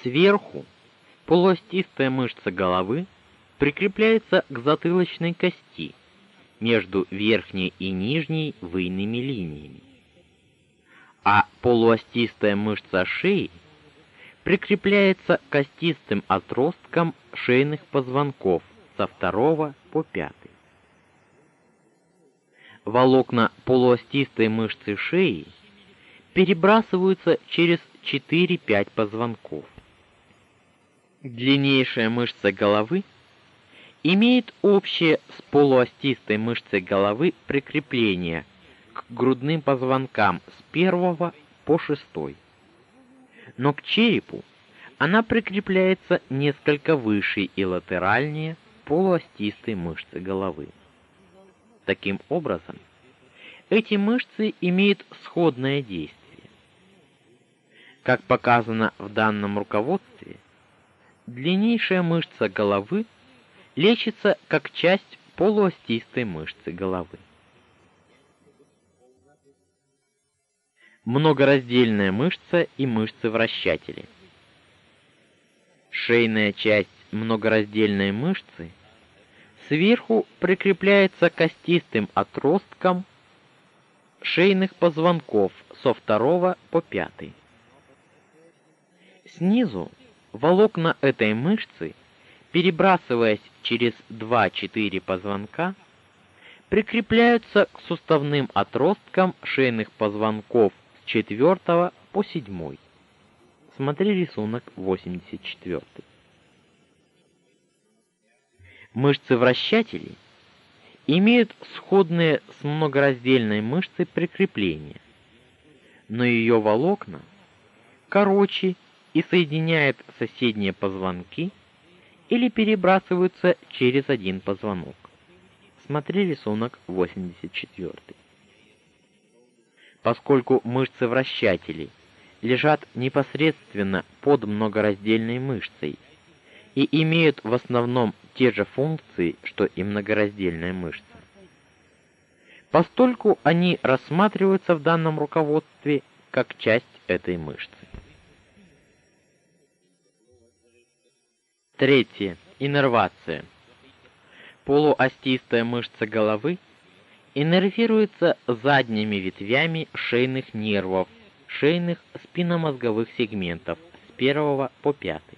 Сверху полуостистая мышца головы прикрепляется к затылочной кости между верхней и нижней выйными линиями а полуостистая мышца шеи прикрепляется к остистым отросткам шейных позвонков со второго по пятый. Волокна полуостистой мышцы шеи перебрасываются через 4-5 позвонков. Длиннейшая мышца головы имеет общее с полуостистой мышцей головы прикрепление к грудным позвонкам с первого по шестой. Но к черепу она прикрепляется несколько выше и латеральнее полуостистой мышцы головы. Таким образом, эти мышцы имеют сходное действие. Как показано в данном руководстве, длиннейшая мышца головы лечится как часть полуостистой мышцы головы. Многораздельная мышца и мышцы-вращатели. Шейная часть многораздельной мышцы сверху прикрепляется костистым отростком шейных позвонков со второго по пятый. Снизу волокна этой мышцы, перебрасываясь через 2-4 позвонка, прикрепляются к суставным отросткам шейных позвонков 4 по 7. Смотри рисунок 84. Мышцы вращателей имеют сходные с многораздельной мышцей прикрепления, но ее волокна короче и соединяют соседние позвонки или перебрасываются через один позвонок. Смотри рисунок 84. Поскольку мышцы вращателей лежат непосредственно под многораздельной мышцей и имеют в основном те же функции, что и многораздельная мышца. Постольку они рассматриваются в данном руководстве как часть этой мышцы. Третье. Иннервация. Полуостистая мышца головы иннервируется задними ветвями шейных нервов, шейных спинномозговых сегментов с первого по пятый.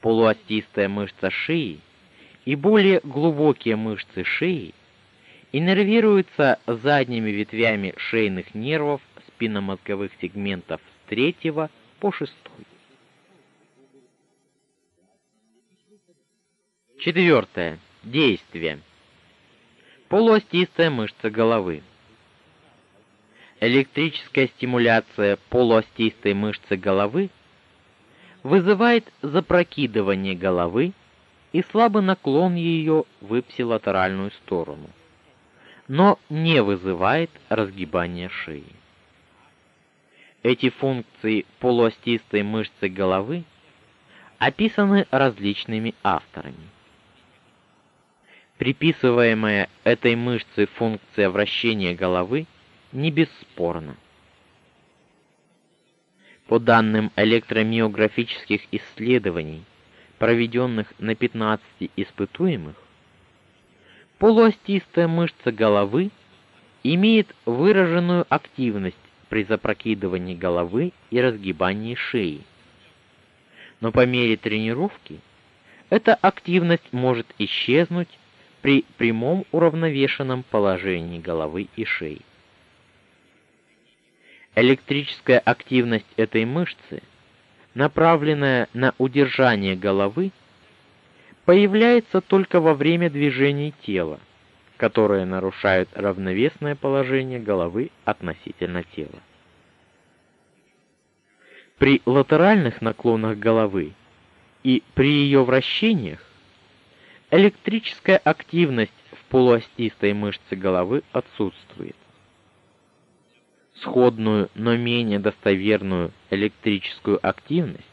Полуостистая мышца шеи и более глубокие мышцы шеи иннервируются задними ветвями шейных нервов спинномозговых сегментов с третьего по шестой. Четвертое. Действие. Полуостистая мышца головы. Электрическая стимуляция полуостистой мышцы головы вызывает запрокидывание головы и слабый наклон ее в ипсилатеральную сторону, но не вызывает разгибания шеи. Эти функции полуостистой мышцы головы описаны различными авторами. Приписываемая этой мышце функция вращения головы не бесспорна. По данным электромиографических исследований, проведенных на 15 испытуемых, полуостистая мышца головы имеет выраженную активность при запрокидывании головы и разгибании шеи. Но по мере тренировки эта активность может исчезнуть при прямом уравновешенном положении головы и шеи. Электрическая активность этой мышцы, направленная на удержание головы, появляется только во время движений тела, которые нарушают равновесное положение головы относительно тела. При латеральных наклонах головы и при ее вращениях Электрическая активность в полуостистой мышце головы отсутствует. Сходную, но менее достоверную электрическую активность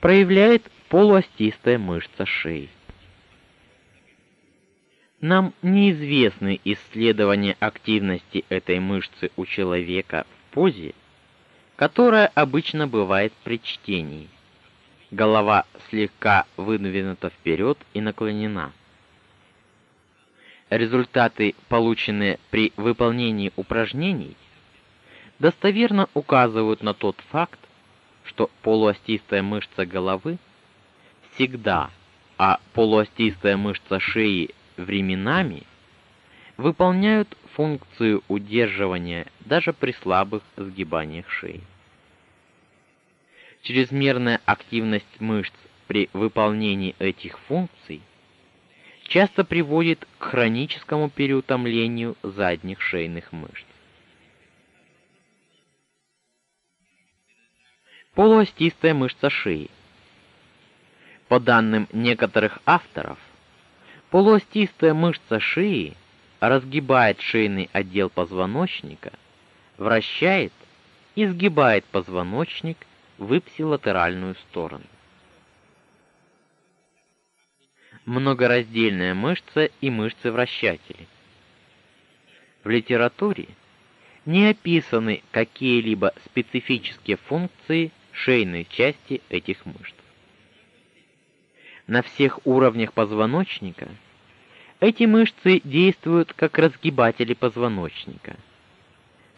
проявляет полуостистая мышца шеи. Нам неизвестны исследования активности этой мышцы у человека в позе, которая обычно бывает при чтении голова слегка выдвинута вперед и наклонена. Результаты, полученные при выполнении упражнений, достоверно указывают на тот факт, что полуостистая мышца головы всегда, а полуостистая мышца шеи временами выполняют функцию удерживания даже при слабых сгибаниях шеи чрезмерная активность мышц при выполнении этих функций часто приводит к хроническому переутомлению задних шейных мышц. Полуостистая мышца шеи. По данным некоторых авторов, полуостистая мышца шеи разгибает шейный отдел позвоночника, вращает и сгибает позвоночник в ипсилатеральную сторону. Многораздельная мышца и мышцы-вращатели. В литературе не описаны какие-либо специфические функции шейной части этих мышц. На всех уровнях позвоночника Эти мышцы действуют как разгибатели позвоночника.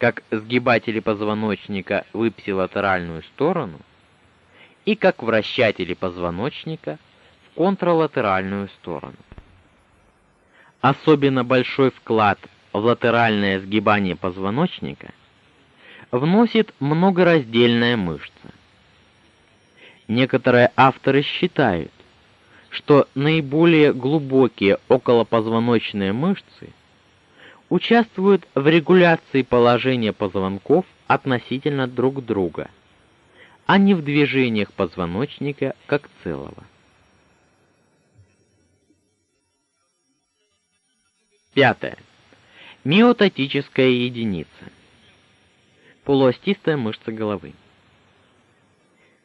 Как сгибатели позвоночника в ипсилатеральную сторону и как вращатели позвоночника в контралатеральную сторону. Особенно большой вклад в латеральное сгибание позвоночника вносит многораздельная мышца. Некоторые авторы считают, что наиболее глубокие околопозвоночные мышцы участвуют в регуляции положения позвонков относительно друг друга, а не в движениях позвоночника как целого. Пятое. Миотатическая единица. Полуостистая мышца головы.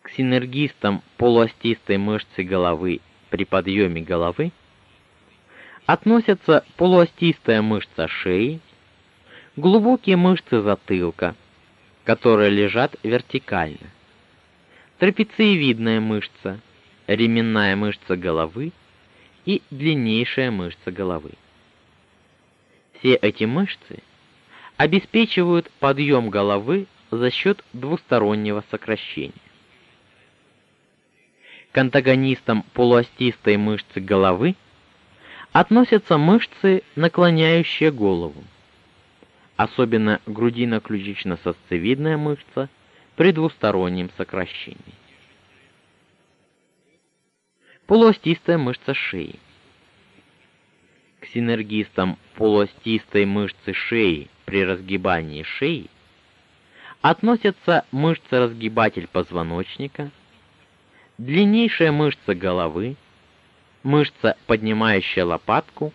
К синергистам полуостистой мышцы головы при подъеме головы относятся полуостистая мышца шеи, глубокие мышцы затылка, которые лежат вертикально, трапециевидная мышца, ременная мышца головы и длиннейшая мышца головы. Все эти мышцы обеспечивают подъем головы за счет двустороннего сокращения. К антагонистам полуостистой мышцы головы относятся мышцы, наклоняющие голову. Особенно грудино-ключично-сосцевидная мышца при двустороннем сокращении. Полуостистая мышца шеи. К синергистам полуостистой мышцы шеи при разгибании шеи относятся мышца-разгибатель позвоночника, длиннейшая мышца головы, мышца, поднимающая лопатку,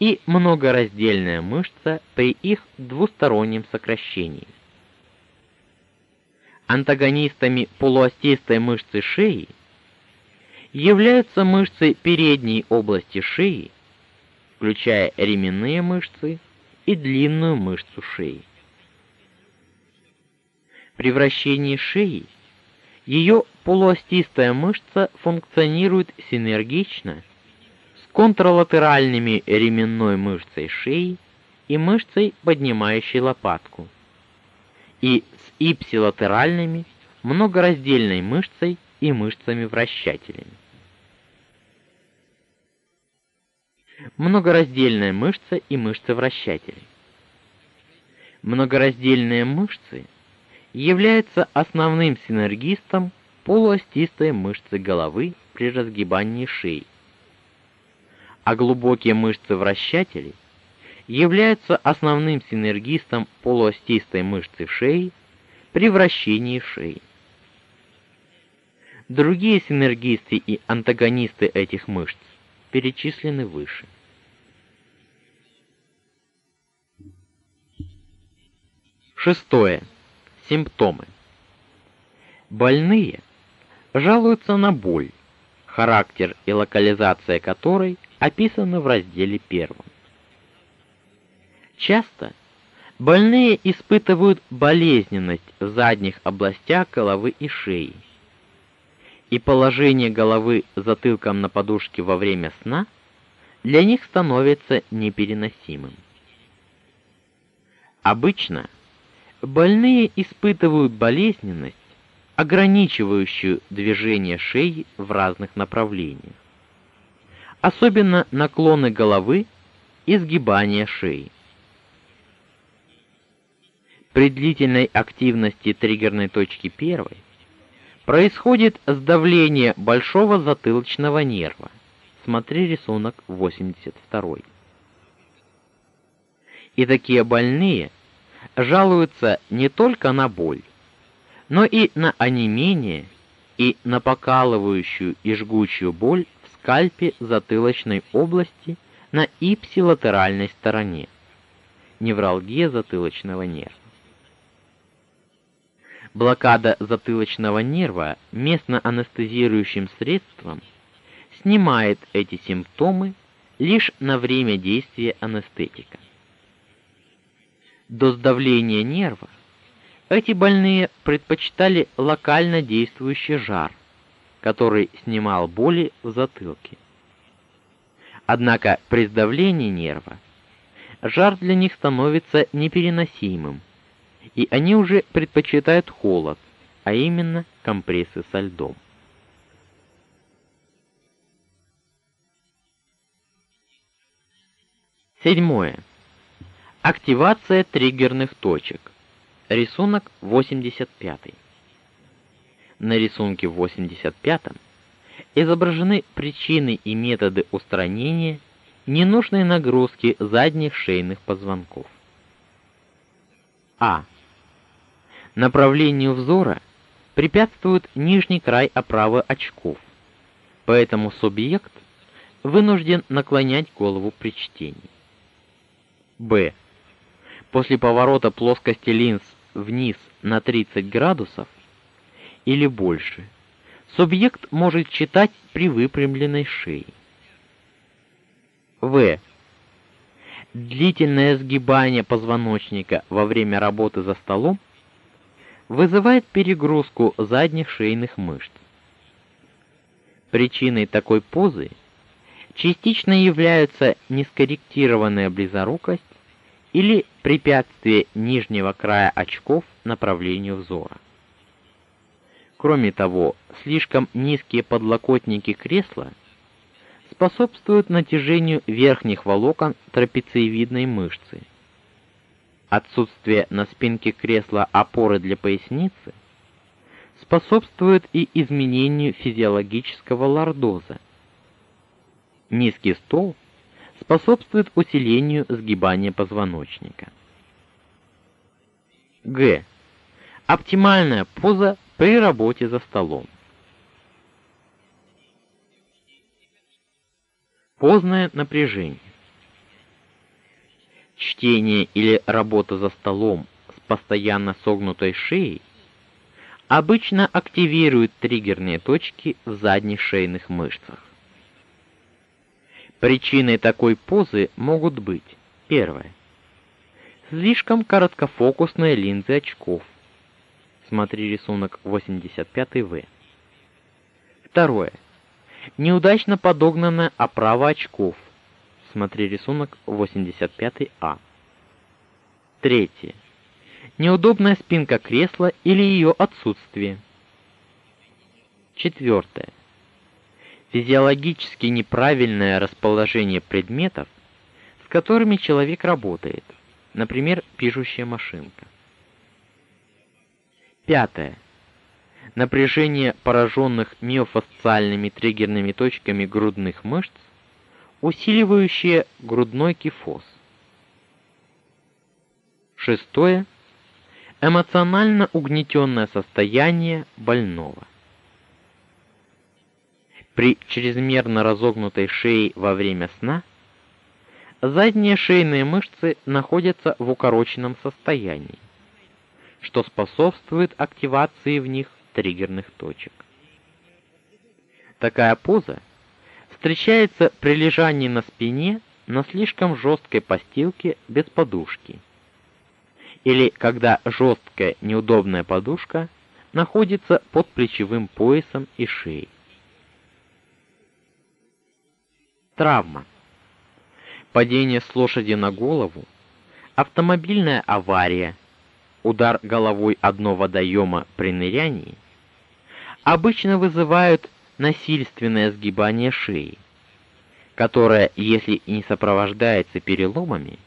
и многораздельная мышца при их двустороннем сокращении. Антагонистами полуостистой мышцы шеи являются мышцы передней области шеи, включая ременные мышцы и длинную мышцу шеи. При вращении шеи ее полуостистая мышца функционирует синергично с контралатеральными ременной мышцей шеи и мышцей, поднимающей лопатку, и с ипсилатеральными многораздельной мышцей и мышцами-вращателями. Многораздельная мышца и мышцы-вращатели. Многораздельные мышцы – является основным синергистом полуостистой мышцы головы при разгибании шеи. А глубокие мышцы вращателей являются основным синергистом полуостистой мышцы шеи при вращении шеи. Другие синергисты и антагонисты этих мышц перечислены выше. Шестое. Симптомы. Больные жалуются на боль, характер и локализация которой описаны в разделе первом. Часто больные испытывают болезненность в задних областях головы и шеи. И положение головы затылком на подушке во время сна для них становится непереносимым. Обычно Больные испытывают болезненность, ограничивающую движение шеи в разных направлениях. Особенно наклоны головы и сгибание шеи. При длительной активности триггерной точки первой происходит сдавление большого затылочного нерва. Смотри рисунок 82. И такие больные жалуются не только на боль, но и на онемение и на покалывающую и жгучую боль в скальпе затылочной области на ипсилатеральной стороне. Невралгия затылочного нерва. Блокада затылочного нерва местно-анестезирующим средством снимает эти симптомы лишь на время действия анестетика до сдавления нерва, эти больные предпочитали локально действующий жар, который снимал боли в затылке. Однако при сдавлении нерва жар для них становится непереносимым, и они уже предпочитают холод, а именно компрессы со льдом. Седьмое. Активация триггерных точек. Рисунок 85. На рисунке 85 изображены причины и методы устранения ненужной нагрузки задних шейных позвонков. А. Направлению взора препятствует нижний край оправы очков. Поэтому субъект вынужден наклонять голову при чтении. Б. После поворота плоскости линз вниз на 30 градусов или больше, субъект может читать при выпрямленной шее. В. Длительное сгибание позвоночника во время работы за столом вызывает перегрузку задних шейных мышц. Причиной такой позы – частично являются нескорректированная близорукость или препятствие нижнего края очков направлению взора. Кроме того, слишком низкие подлокотники кресла способствуют натяжению верхних волокон трапециевидной мышцы. Отсутствие на спинке кресла опоры для поясницы способствует и изменению физиологического лордоза, Низкий стол способствует усилению сгибания позвоночника. Г. Оптимальная поза при работе за столом. Поздное напряжение. Чтение или работа за столом с постоянно согнутой шеей обычно активирует триггерные точки в задних шейных мышцах. Причиной такой позы могут быть: первое слишком короткофокусные линзы очков. Смотри рисунок 85В. Второе. Неудачно подогнанная оправа очков. Смотри рисунок 85А. Третье. Неудобная спинка кресла или ее отсутствие. Четвертое физиологически неправильное расположение предметов, с которыми человек работает, например, пишущая машинка. Пятое. Напряжение пораженных миофасциальными триггерными точками грудных мышц, усиливающее грудной кифоз. Шестое. Эмоционально угнетенное состояние больного. При чрезмерно разогнутой шее во время сна задние шейные мышцы находятся в укороченном состоянии, что способствует активации в них триггерных точек. Такая поза встречается при лежании на спине на слишком жесткой постилке без подушки или когда жесткая неудобная подушка находится под плечевым поясом и шеей. Травма. Падение с лошади на голову, автомобильная авария, удар головой о дно водоема при нырянии обычно вызывают насильственное сгибание шеи, которое, если не сопровождается переломами,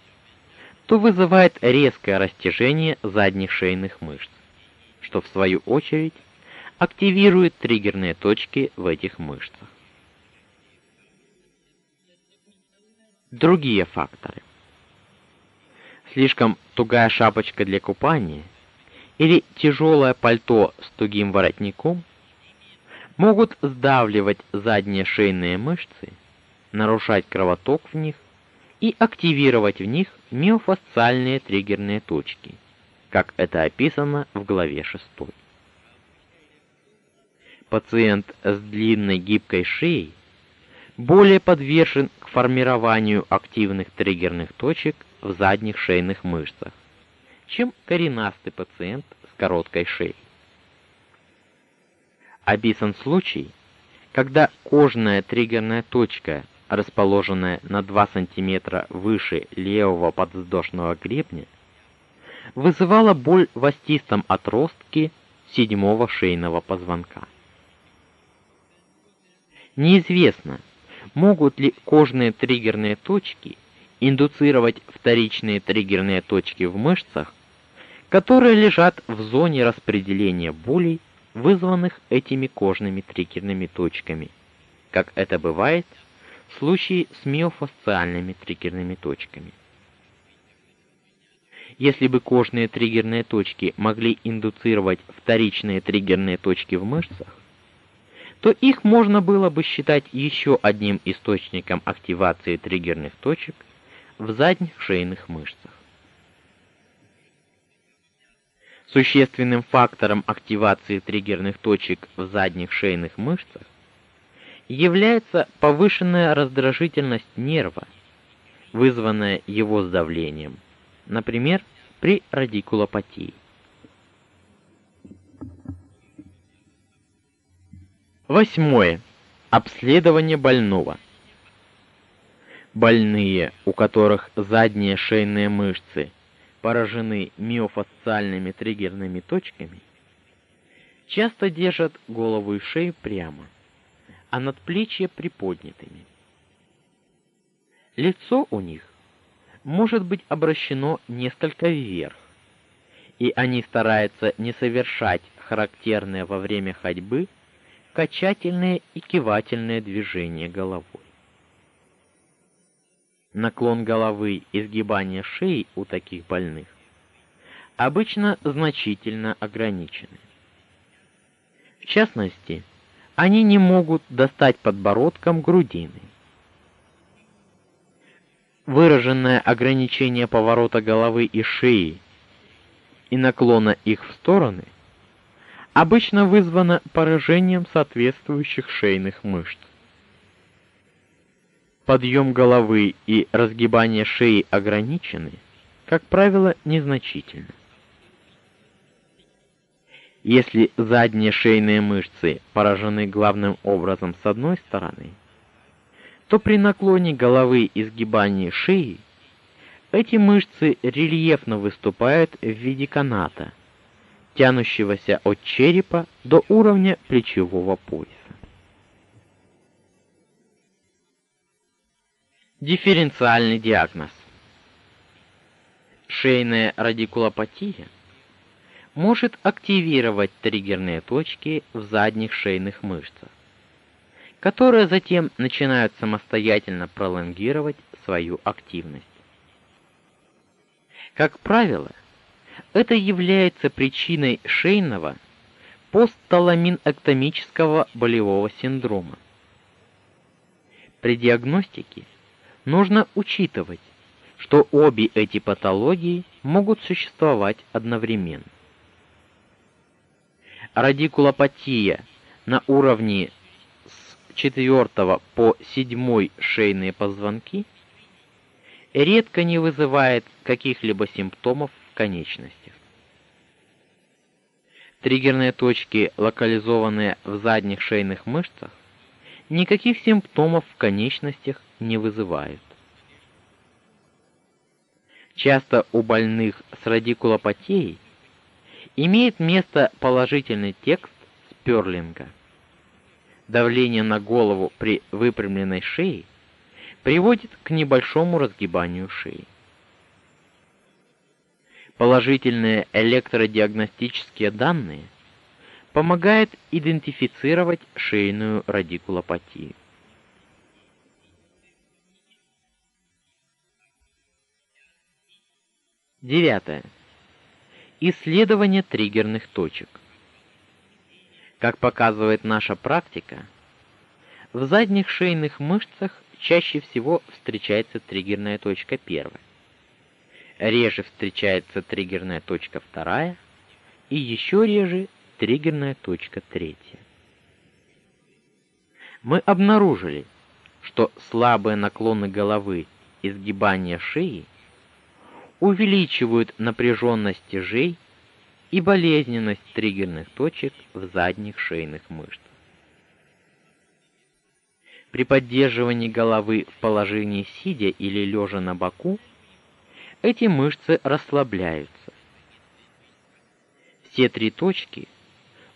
то вызывает резкое растяжение задних шейных мышц, что в свою очередь активирует триггерные точки в этих мышцах. Другие факторы. Слишком тугая шапочка для купания или тяжелое пальто с тугим воротником могут сдавливать задние шейные мышцы, нарушать кровоток в них и активировать в них миофасциальные триггерные точки, как это описано в главе 6. Пациент с длинной гибкой шеей более подвержен к формированию активных триггерных точек в задних шейных мышцах, чем коренастый пациент с короткой шеей. Описан случай, когда кожная триггерная точка расположенная на 2 см выше левого подвздошного гребня, вызывала боль в остистом отростке седьмого шейного позвонка. Неизвестно, могут ли кожные триггерные точки индуцировать вторичные триггерные точки в мышцах, которые лежат в зоне распределения болей, вызванных этими кожными триггерными точками, как это бывает в случае с миофасциальными триггерными точками. Если бы кожные триггерные точки могли индуцировать вторичные триггерные точки в мышцах, то их можно было бы считать еще одним источником активации триггерных точек в задних шейных мышцах. Существенным фактором активации триггерных точек в задних шейных мышцах является повышенная раздражительность нерва, вызванная его сдавлением например, при радикулопатии. Восьмое. Обследование больного. Больные, у которых задние шейные мышцы поражены миофасциальными триггерными точками, часто держат голову и шею прямо, а надплечья приподнятыми. Лицо у них может быть обращено несколько вверх, и они стараются не совершать характерные во время ходьбы качательные и кивательные движения головой. Наклон головы и сгибание шеи у таких больных обычно значительно ограничены. В частности, они не могут достать подбородком грудины выраженное ограничение поворота головы и шеи и наклона их в стороны обычно вызвано поражением соответствующих шейных мышц. Подъем головы и разгибание шеи ограничены, как правило, незначительно. Если задние шейные мышцы поражены главным образом с одной стороны, то при наклоне головы и сгибании шеи эти мышцы рельефно выступают в виде каната, тянущегося от черепа до уровня плечевого пояса. Дифференциальный диагноз. Шейная радикулопатия может активировать триггерные точки в задних шейных мышцах которые затем начинают самостоятельно пролонгировать свою активность. Как правило, это является причиной шейного постталаминэктомического болевого синдрома. При диагностике нужно учитывать, что обе эти патологии могут существовать одновременно. Радикулопатия на уровне 4 по 7 шейные позвонки редко не вызывает каких-либо симптомов конечностях. Триггерные точки, локализованные в задних шейных мышцах, никаких симптомов в конечностях не вызывают. Часто у больных с радикулопатией имеет место положительный текст сперлинга – давление на голову при выпрямленной шее приводит к небольшому разгибанию шеи. Положительные электродиагностические данные помогают идентифицировать шейную радикулопатию. Девятое. Исследование триггерных точек. Как показывает наша практика, в задних шейных мышцах чаще всего встречается триггерная точка первая. Реже встречается триггерная точка вторая и еще реже триггерная точка третья. Мы обнаружили, что слабые наклоны головы и сгибание шеи увеличивают напряженность тяжей и болезненность триггерных точек в задних шейных мышцах. При поддерживании головы в положении сидя или лежа на боку эти мышцы расслабляются. Все три точки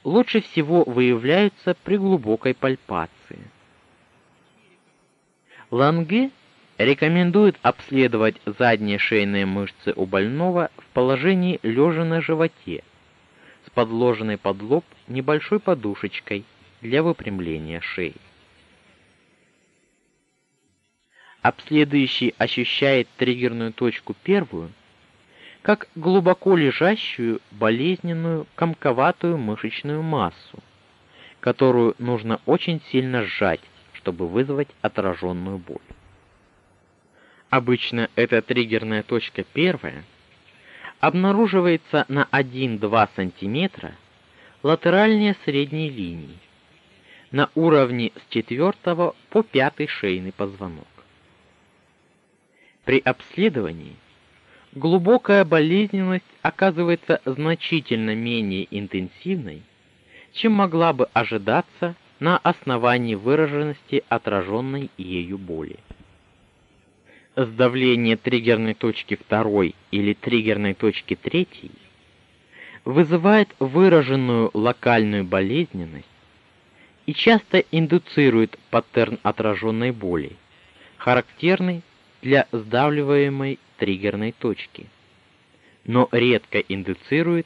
лучше всего выявляются при глубокой пальпации. Ланге рекомендует обследовать задние шейные мышцы у больного в положении лежа на животе с подложенной под лоб небольшой подушечкой для выпрямления шеи. Обследующий ощущает триггерную точку первую как глубоко лежащую болезненную комковатую мышечную массу, которую нужно очень сильно сжать, чтобы вызвать отраженную боль. Обычно эта триггерная точка первая обнаруживается на 1-2 см латеральнее средней линии, на уровне с 4 по 5 шейный позвонок. При обследовании глубокая болезненность оказывается значительно менее интенсивной, чем могла бы ожидаться на основании выраженности отраженной ею боли. Сдавление триггерной точки второй или триггерной точки третьей вызывает выраженную локальную болезненность и часто индуцирует паттерн отраженной боли, характерный для сдавливаемой триггерной точки, но редко индуцирует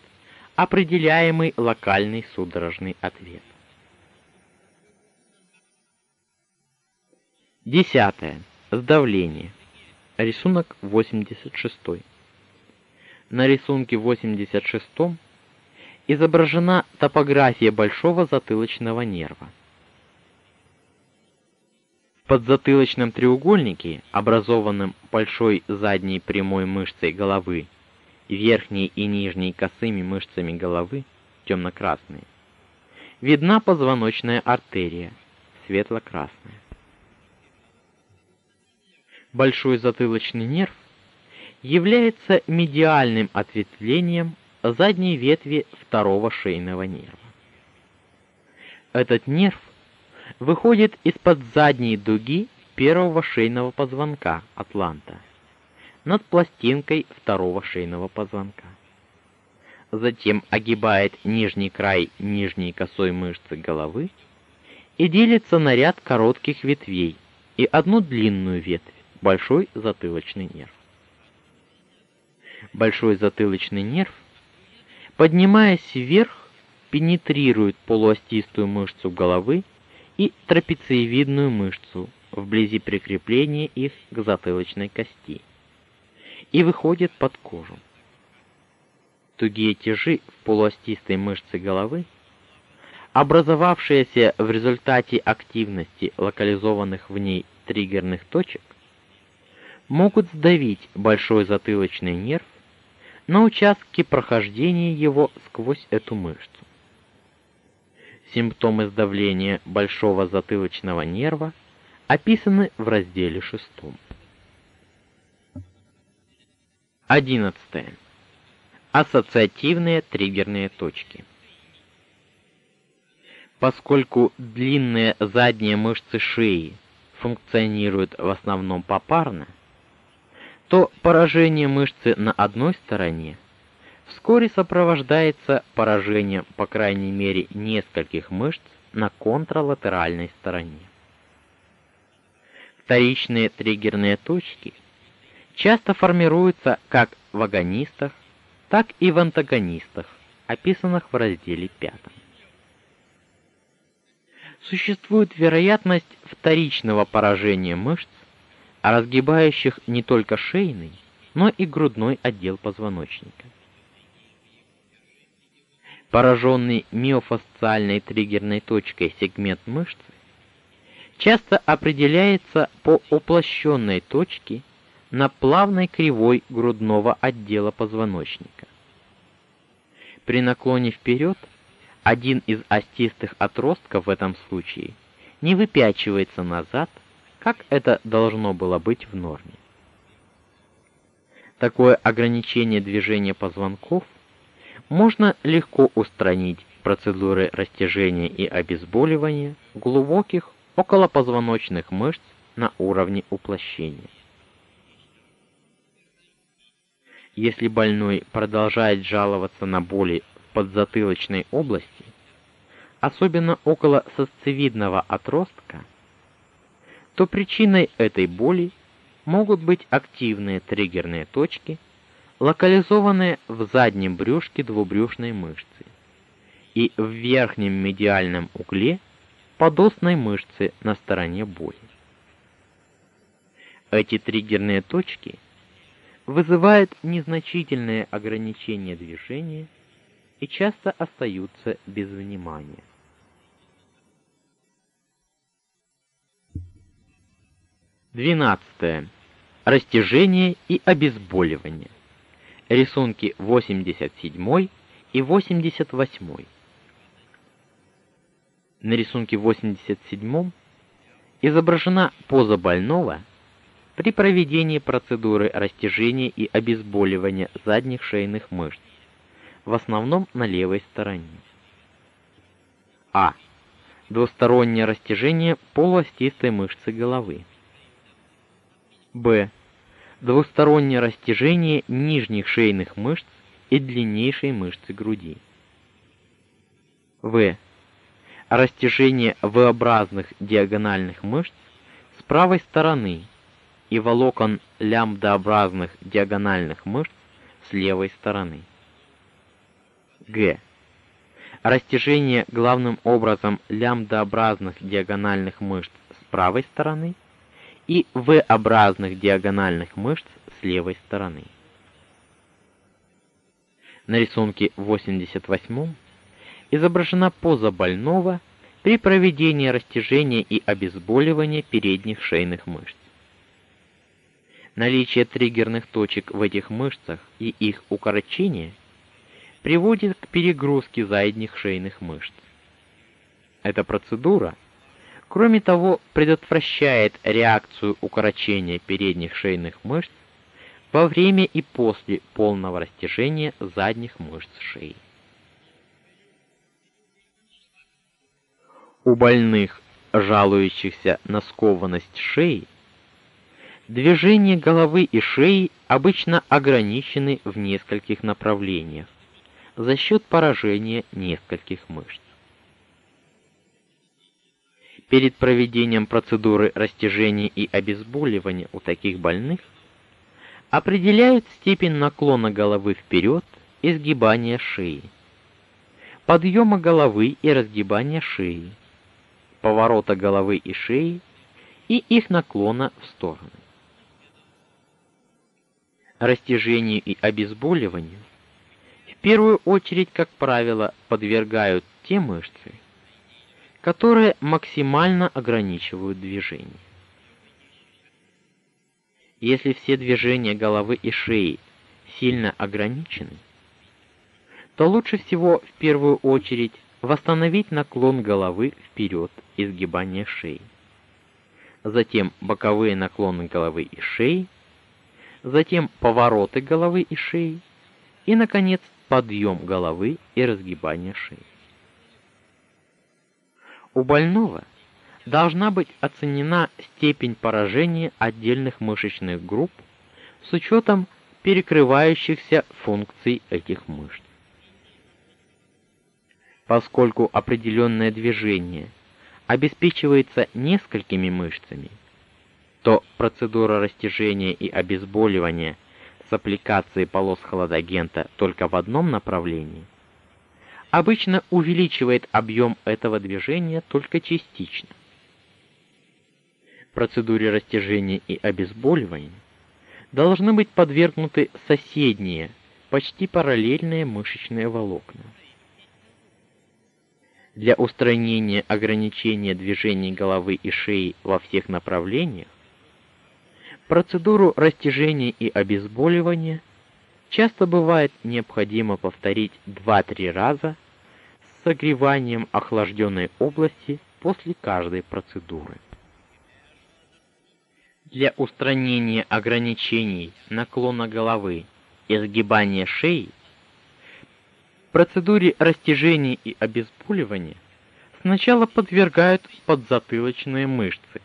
определяемый локальный судорожный ответ. Десятое. Сдавление. Рисунок 86. На рисунке 86 изображена топография большого затылочного нерва. Подзатылочном треугольнике, образованном большой задней прямой мышцей головы, верхней и нижней косыми мышцами головы, темно-красные, видна позвоночная артерия, светло-красная большой затылочный нерв является медиальным ответвлением задней ветви второго шейного нерва. Этот нерв выходит из-под задней дуги первого шейного позвонка атланта над пластинкой второго шейного позвонка. Затем огибает нижний край нижней косой мышцы головы и делится на ряд коротких ветвей и одну длинную ветвь большой затылочный нерв. Большой затылочный нерв, поднимаясь вверх, пенетрирует полуостистую мышцу головы и трапециевидную мышцу вблизи прикрепления их к затылочной кости и выходит под кожу. Тугие тяжи в полуостистой мышце головы, образовавшиеся в результате активности локализованных в ней триггерных точек, могут сдавить большой затылочный нерв на участке прохождения его сквозь эту мышцу. Симптомы сдавления большого затылочного нерва описаны в разделе 6. 11. Ассоциативные триггерные точки. Поскольку длинные задние мышцы шеи функционируют в основном попарно, то поражение мышцы на одной стороне вскоре сопровождается поражением по крайней мере нескольких мышц на контралатеральной стороне. Вторичные триггерные точки часто формируются как в агонистах, так и в антагонистах, описанных в разделе 5. Существует вероятность вторичного поражения мышц разгибающих не только шейный, но и грудной отдел позвоночника. Пораженный миофасциальной триггерной точкой сегмент мышцы часто определяется по уплощенной точке на плавной кривой грудного отдела позвоночника. При наклоне вперед один из остистых отростков в этом случае не выпячивается назад, как это должно было быть в норме. Такое ограничение движения позвонков можно легко устранить процедурой растяжения и обезболивания глубоких около позвоночных мышц на уровне уплощения. Если больной продолжает жаловаться на боли в подзатылочной области, особенно около сосцевидного отростка, то причиной этой боли могут быть активные триггерные точки, локализованные в заднем брюшке двубрюшной мышцы и в верхнем медиальном угле подостной мышцы на стороне боли. Эти триггерные точки вызывают незначительные ограничения движения и часто остаются без внимания. Двенадцатое. Растяжение и обезболивание. Рисунки 87 и 88. На рисунке 87 изображена поза больного при проведении процедуры растяжения и обезболивания задних шейных мышц, в основном на левой стороне. А. Двустороннее растяжение полуостистой мышцы головы. Б двустороннее растяжение нижних шейных мышц и длиннейшей мышцы груди. В. Растяжение V-образных диагональных мышц с правой стороны и волокон лямбдаобразных диагональных мышц с левой стороны. Г. Растяжение главным образом лямбдаобразных диагональных мышц с правой стороны и V-образных диагональных мышц с левой стороны. На рисунке 88 изображена поза больного при проведении растяжения и обезболивания передних шейных мышц. Наличие триггерных точек в этих мышцах и их укорочение приводит к перегрузке задних шейных мышц. Эта процедура – Кроме того, предотвращает реакцию укорочения передних шейных мышц во время и после полного растяжения задних мышц шеи. У больных, жалующихся на скованность шеи, движения головы и шеи обычно ограничены в нескольких направлениях за счет поражения нескольких мышц перед проведением процедуры растяжения и обезболивания у таких больных определяют степень наклона головы вперед и сгибания шеи, подъема головы и разгибания шеи, поворота головы и шеи и их наклона в стороны. Растяжению и обезболиванию в первую очередь, как правило, подвергают те мышцы, которые максимально ограничивают движение. Если все движения головы и шеи сильно ограничены, то лучше всего в первую очередь восстановить наклон головы вперед и сгибание шеи. Затем боковые наклоны головы и шеи, затем повороты головы и шеи и наконец подъем головы и разгибание шеи. У больного должна быть оценена степень поражения отдельных мышечных групп с учетом перекрывающихся функций этих мышц. Поскольку определенное движение обеспечивается несколькими мышцами, то процедура растяжения и обезболивания с аппликацией полос хладагента только в одном направлении – обычно увеличивает объем этого движения только частично. Процедуре растяжения и обезболивания должны быть подвергнуты соседние, почти параллельные мышечные волокна. Для устранения ограничения движений головы и шеи во всех направлениях процедуру растяжения и обезболивания часто бывает необходимо повторить 2-3 раза согреванием охлажденной области после каждой процедуры. Для устранения ограничений наклона головы и сгибания шеи в процедуре растяжения и обезболивания сначала подвергают подзатылочные мышцы.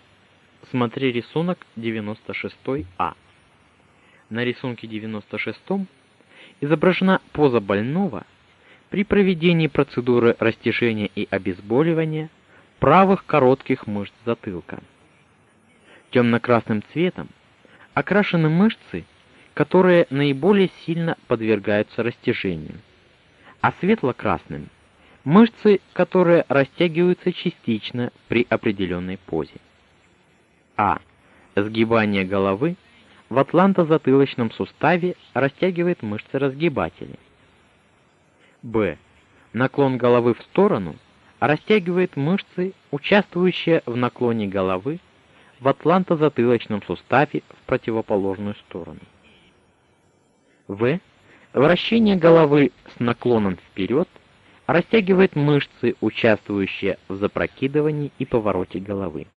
Смотри рисунок 96А. На рисунке 96 изображена поза больного при проведении процедуры растяжения и обезболивания правых коротких мышц затылка. Темно-красным цветом окрашены мышцы, которые наиболее сильно подвергаются растяжению, а светло-красным мышцы, которые растягиваются частично при определенной позе. А. Сгибание головы в атлантозатылочном суставе растягивает мышцы разгибателя. Б. Наклон головы в сторону растягивает мышцы, участвующие в наклоне головы в атлантозатылочном суставе в противоположную сторону. В. Вращение головы с наклоном вперед растягивает мышцы, участвующие в запрокидывании и повороте головы.